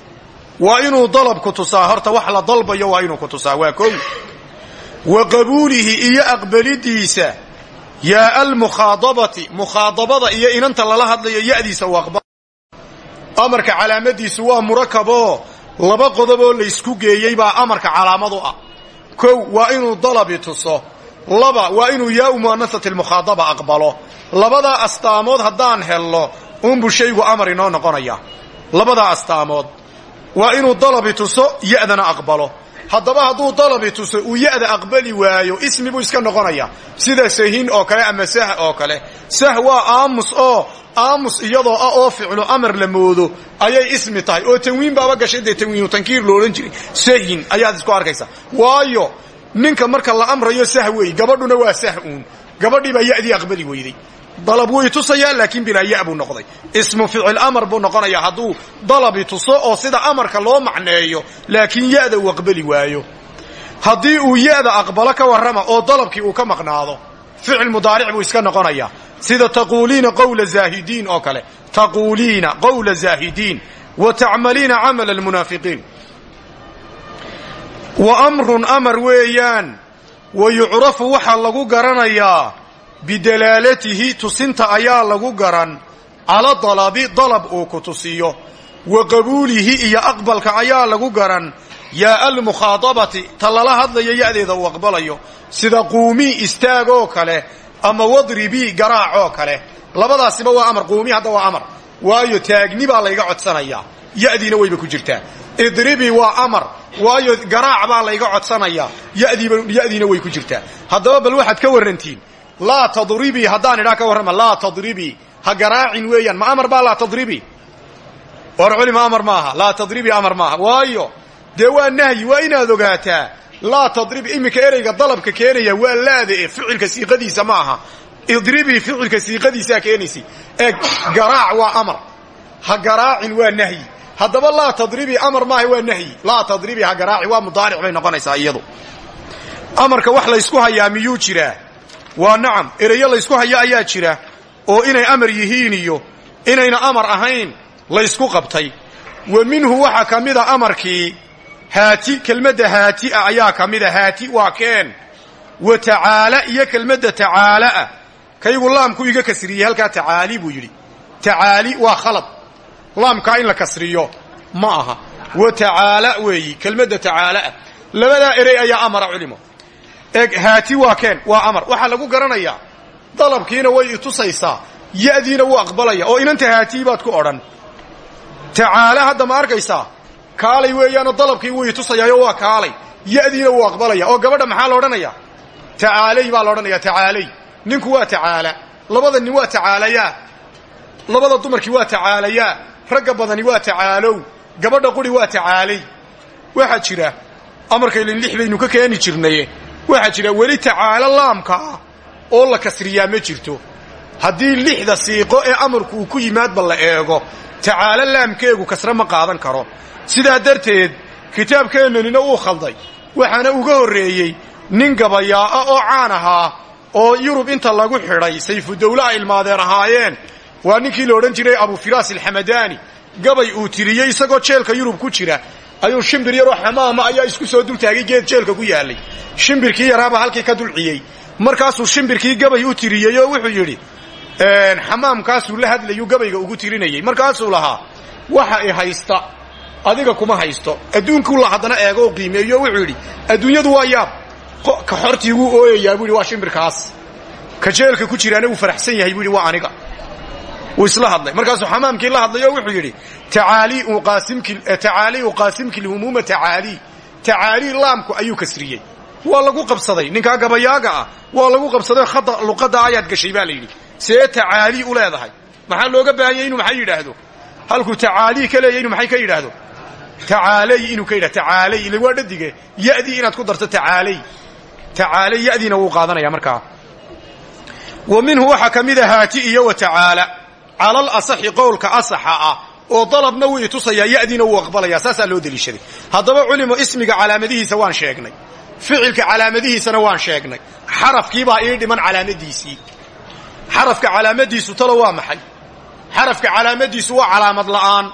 A: Waa inuu dalab ku tusaa horta wax la dalbayo waa inuu ku tusaa waa kow. Wa qabuulihi iyo aqbalidiisa yaa almukhaadabati mukhaadabada iyo inanta lala hadlayo ya'diisa u aqbal. Amarka calaamadiisu waa murakaboo laba qodoboo laysku geeyey baa amarka calaamadu ah. Kow waa inuu dalabi tuso. Laba waa inuu yaau mu'anasati almukhaadaba aqbalo. Labadaa astaamood haddaan helno unbu shaygu amar inoo noqonaya. Labadaa astaamood waa inuu dalabi tuso ya'dana aqbalo. Haddaba hadduu dalabi tuso uu ya'da aqbali waayo ismi buu iska noqonaya. Sida sahin oo kale ama sah oo kale. Sah waa aamus oo aamus iyadoo ah oo ficlo amar la moodo ayay ismi tahay. Oo tanwiin baaba gashay dee tanwiinu tankiir loodhan jiray. Sahin ayaad isku arkaysa waayo ninka marka la amrayo sah wey gabadhuna waa sah uun. Gabadhii baa ya'dii aqbali weyday dalab way tusayaa laakiin bilaa ya buu noqday. Ismu ficil amar buu noqonayaa. Hadduu dalabi tuso oo sida amarka loo macneeyo laakiin ya'da uu aqbali waayo. Haddii uu ya'da aqbalo ka warrama oo dalabkii uu ka maqnaado ficil mudaaric buu iska noqonayaa sida taquuliina qowla zaahidiin oo kale. Taquuliina qowla zaahidiin wa tacmaliina camala almunaafiqiin. Wa amrun amar weeyaan wa yucrafu waxaa lagu garanayaa bidalaalatihi tusinta ayaa lagu garan cala dalabi dalab uu ku tusiyo. Wa qabuulihi iyo aqbalka ayaa lagu garan yaa almukhaadabati ta lala hadlayo ya'deeda uu aqbalayo. Sida quumii istaag oo kale ama wadribii garaac oo kale. Labadaasiba waa amar quumii hadda waa amar. Waayo taagni baa layga codsanayaa. Ya'diina wayba ku jirtaa. Idribii waa amar waayo garaac baa layga codsanayaa. Yadiina way ku jirtaa. Haddaba bal waxaad ka warrantiin. Laa tadribii haddaan idhaa ka warrama laa tadribii ha garaacin weeyaan ma amar baa laa tadribii war culima amar maaha. Laa tadribii amar maaha. Waayo dee waa nahyi waa inaad ogaataa laa tadribi iminka ereyga dalabka keenaya waa laada e ficilka siiqadiisa ma aha. Idribii ficilka siiqadiisaa keenaysay ee garaac waa amar. Ha garaacin waa nahyi. Haddaba laa tadribii amar maaha waa nahyi. Laa tadribii ha garaaci waa mudaaric bay noqonaysaa iyadu. Amarka wax laysku hayaa miyuu jiraa? Waa nacam. Ereyo laysku hayo ayaa jira oo inay amar yihiin iyo inayna amar ahayn laysku qabtay. Wa minhu waxaa ka amarkii haati kelmadda haati ah ayaa ka mida haati waa keen. Wa tacaala iyo kelmadda tacaalaah kaygu laamku iga kasriyey halkaa tacaali buu yidhi. Tacaali waa khalad. Laamkaa in la kasriyo ma aha. Wa tacaala weeyi kelmadda tacaalaah labadaa erey ayaa amara culimo. Eeg haati waa keen waa amar. Waxaa lagu garanayaa dalabkiina way itusaysaa ya'diina wuu aqbalaya. Oo inanta haatii baad ku odhan. Tacaala hadda ma arkaysaa kaalay weeyaanoo dalabkii wuu itusayaayo waa kaalay ya'diina wuu aqbalaya. Oo gabadha maxaa la odhanaya? Tacaalay baa la odhanaya tacaalay. Ninku waa tacaala. Labada nin waa tacaalayaa labada dumarkii waa tacaalayaa ragga badani waa tacaalow. Gabadha quri waa tacaalay. Waxaa jira amarkaylin lix baynu ka keeni jirnaye. Waxaa jira weli tacaalo laamka ah oo la kasriyaa ma jirto. Haddii lixda siiqo ee amarku uu ku yimaadba la eego. Tacaalo laamkeegu kasre ma qaadan karo sidaa darteed kitaabkeennanina uu khalday. Waxaana uga horreeyey nin gabayaa'a oo caan ahaa oo yurub inta lagu xidhay sayfudawle ay ilmaadeen ahaayeen. Waa ninkii la odhan jiray abufiraas alxamadaani gabay uu tiriyey isagoo jeelka yurub ku jira. Ayuu shimbir yaroo xamaama ayaa isku soo dultaagay geed jeelka ku yaallay. Shimbirkii yaraaba halkii ka dulciyey. Markaasuu shimbirkii gabay u tiriyey oo wuxuu yidhi xamaamkaasuu la hadlayuu gabayga ugu tirinayey. Markaasuu lahaa waxa i haysta adiga kuma haysto. Adduunkuu la haddana eego oo qiimeeyo wuxuu yidhi adduunyadu waa yaab. Ka xortii wuu ooyayaa buu yidhi waa shimbirkaas. Ka jeelka ku jiraana wuu faraxsan yahay buu yidhi waa aniga. Wuu isla hadlay. Markaasuu xamaamkii la hadlay oo wuxuu yidhi tacaalii uqaasimki lhumuuma tacaalii tacaalii. Laamku ayuu kasriyey. Waa lagu qabsaday. Ninkaa gabayaaga ah waa lagu qabsaday khada luqadda ayaad gashay baa la see tacaalii u leedahay. Maxaa looga baahanyay inuu maxay yidhaahdo? Halkuu tacaalii ka yidhaahdo tacaalay inuu ka yidhahdo tacaalay ila waa dhadige ya'dii inaad ku darto tacaalay. Tacaalay ya'diina wuu qaadanaya markaa wa minhu waxaa ka mida haati iyo wa tacaala. Calal asaxi qowlka asaxa ah oo dalabna wuu itusayaa ya'diina wuu aqbalayaa saasaa loo deliishaday. Haddaba culimo ismiga calaamadihiisa waan sheegnay. Ficilka calaamadihiisana waan sheegnay. Xarafkiibaa ii dhiman calaamadiisii. Xarafka calaamadiisu talo waa maxay? Xarafka calaamadiisu waa calaamad la'aan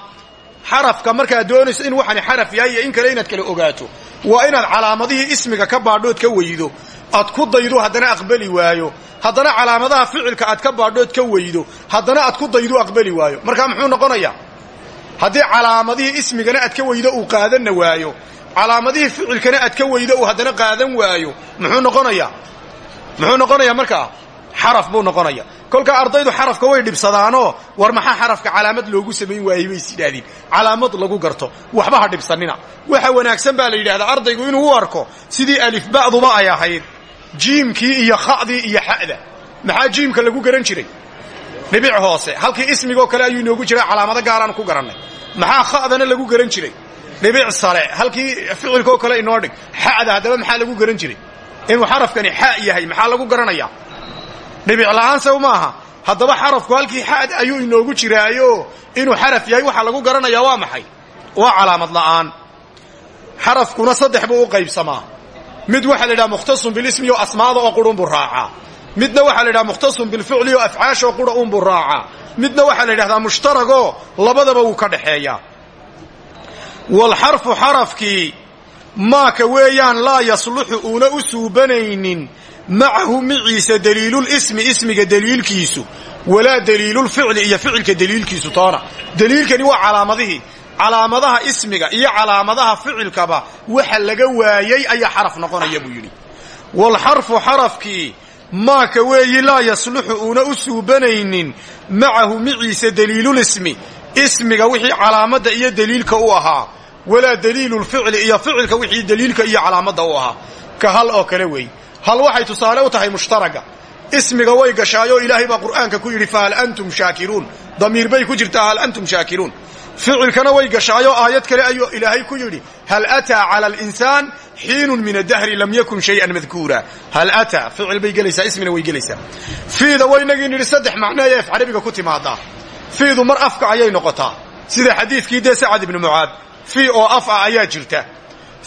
A: xarafka markaad doonayso in waxani xaraf yahay iyo in kale inaad kala ogaato waa inaad calaamadihii ismiga ka baadhood ka weydo aad ku daydo haddana aqbali waayo haddana calaamadaha ficilka aad ka baadhood ka weydo haddana aad ku daydo aqbali waayo. Markaa muxuu noqonayaa? Haddii calaamadihii ismigana aad ka weydo uu qaadanna waayo calaamadihii ficilkana aad ka weydo uu haddana qaadan waayo muxuu noqonayaa? Muxuu noqonayaa markaa? Xaraf buu noqonaya kolkaa ardaydu xarafka way dhibsadaanoo war maxaa xarafka calaamad loogu samayn waayey bay is yidhaahdeen calaamad lagu garto waxba ha dhibsanina. Waxa wanaagsan baa la yidhahdaa ardaygu inuu u arko sidii alifba'duba ay ahayd jiimkii iyo kha'dii iyo xa'da. Maxaa jiimka lagu garan jiray? Dhibic hoose. Halkii ismigoo kale ayuu inoogu jiray calaamado gaaraan ku garannay. Maxaa kha'dana lagu garan jiray? Dhibic sare. Halkii ficilkoo kale inoo dhig xa'da haddaba maxaa lagu garan jiray? Inuu xarafkani xa yahay maxaa lagu garanayaa dhibic la'aansew maaha. Haddaba xarafku halkii xad ayuu inoogu jiraayo inuu xaraf yahay waxaa lagu garanayaa waa maxay? Waa calaamad la'aan. Xarafkuna saddex buu u qaybsamaa. Mid waxaa la yidhaha mukhtasun bilismi oo asmaada oo qurun buu raacaa midna waxaa la yidhaha mukhtasun bilficli oo afcaashoo qura unbuu raacaa midna waxaa la yidhahdaa mushtaragoo labadaba wuu ka dhaxeeyaa walxarfu xarafkii maaka weeyaan laa yasluxu uuna u suubanaynin macahu miciisa daliilulismi ismiga daliilkiisu. Walaa daliilulficli iyo ficilka daliilkiisu toona daliilkani waa calaamadihii calaamadaha ismiga iyo calaamadaha ficilkaba waxa laga waayey ayaa xaraf noqonaya buu yidhi. Walxarfu xarafkii maaka weeyi laa yasluxu uuna u suubanaynin. Macahu miciisa daliilulismi ismiga wixii calaamadda iyo daliilka u ahaa. Walaa daliilulficli iyo ficilka wixii daliilka iyo calaamadda u ahaa. Ka hal oo kale weey hal waxay tusaale u tahay mushtaraga? Ismiga way gashaayoo ilaahay baa qur'aanka ku yidhi fahal antum shaakiruun damiir bay ku jirtaa hal antum shaakiruun ficilkana way gashaayoo aayad kale ayuu ilaahay ku yidhi hal ataa cala alinsaan xiinun min adahri lam yakun shayan madkuura hal ataa ficil bay gelaysaa ismina way gelaysaa. Fiida waynagii nidhi saddex macneeya af carabiga ku timaadaa fiidu mar afka ayay noqotaa. Sida xadiidkii dee sacad ibni mucaad fii oo af ah ayaa jirta.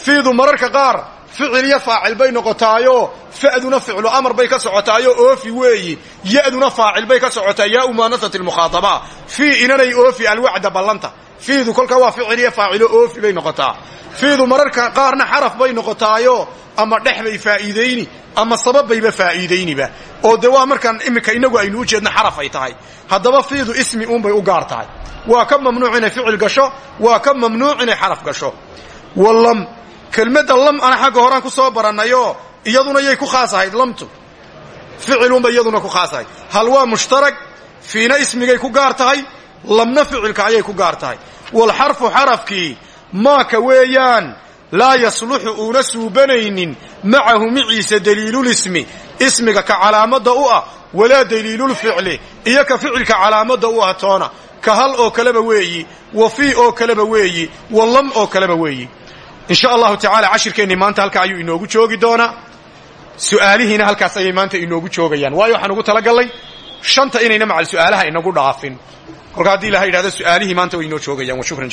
A: Fiidu mararka qaar ficil iyo faacil bay noqotaayo. Fa'duna ficlu amar bay ka socotaayo oofi weeyi. Ya'duna faacil bay ka socotaa yaau muanasati lmukhaadaba fii inanay oofi alwacda ballanta. Fiidu kolkaa waa ficil iyo faacilo oofi bay noqotaa. Fiidu mararka qaarna xaraf bay noqotaayo ama dhex bay faa'iidayni ama sababbayba faa'iidayniba. Oo dee waa markaan iminka inagu aynu u jeedno xaraf ay tahay. Haddaba fiidu ismi uunbay u gaar tahay. Waa ka mamnuuc inay ficil gasho waa ka mamnuuc inay xaraf gasho kelmadda lam ana xagga horaan ku soo barannayoo iyaduna yay ku khaas ahayd lamtu. Ficilunbay iyaduna ku khaas ahayd. Hal waa mushtarag fiina ismigay ku gaar tahay lamna ficilka ayay ku gaar tahay. Walxarfu xarafkii maaka weeyaan laa yasluxu uuna suubanaynin macahu miciisa daliilulismi ismiga ka calaamadda u ah walaa daliilulficli iyo ka ficilka calaamadda u ah toona. Ka hal oo kaleba weeyi wa fii oo kaleba weeyi wa lam oo kaleba weeyi in sha allahu tacaala cashirkeennii maanta halkaa ayuu inoogu joogi doonaa su'aalihiina halkaas ayay maanta inoogu joogayaan. Waayo waxaan ugu talagallay shanta inayna macal su'aalaha inagu dhaafin. Kolka haddii ilaha yidhahdo su'aalihii maanta way inoo joogayaan. Wa shukran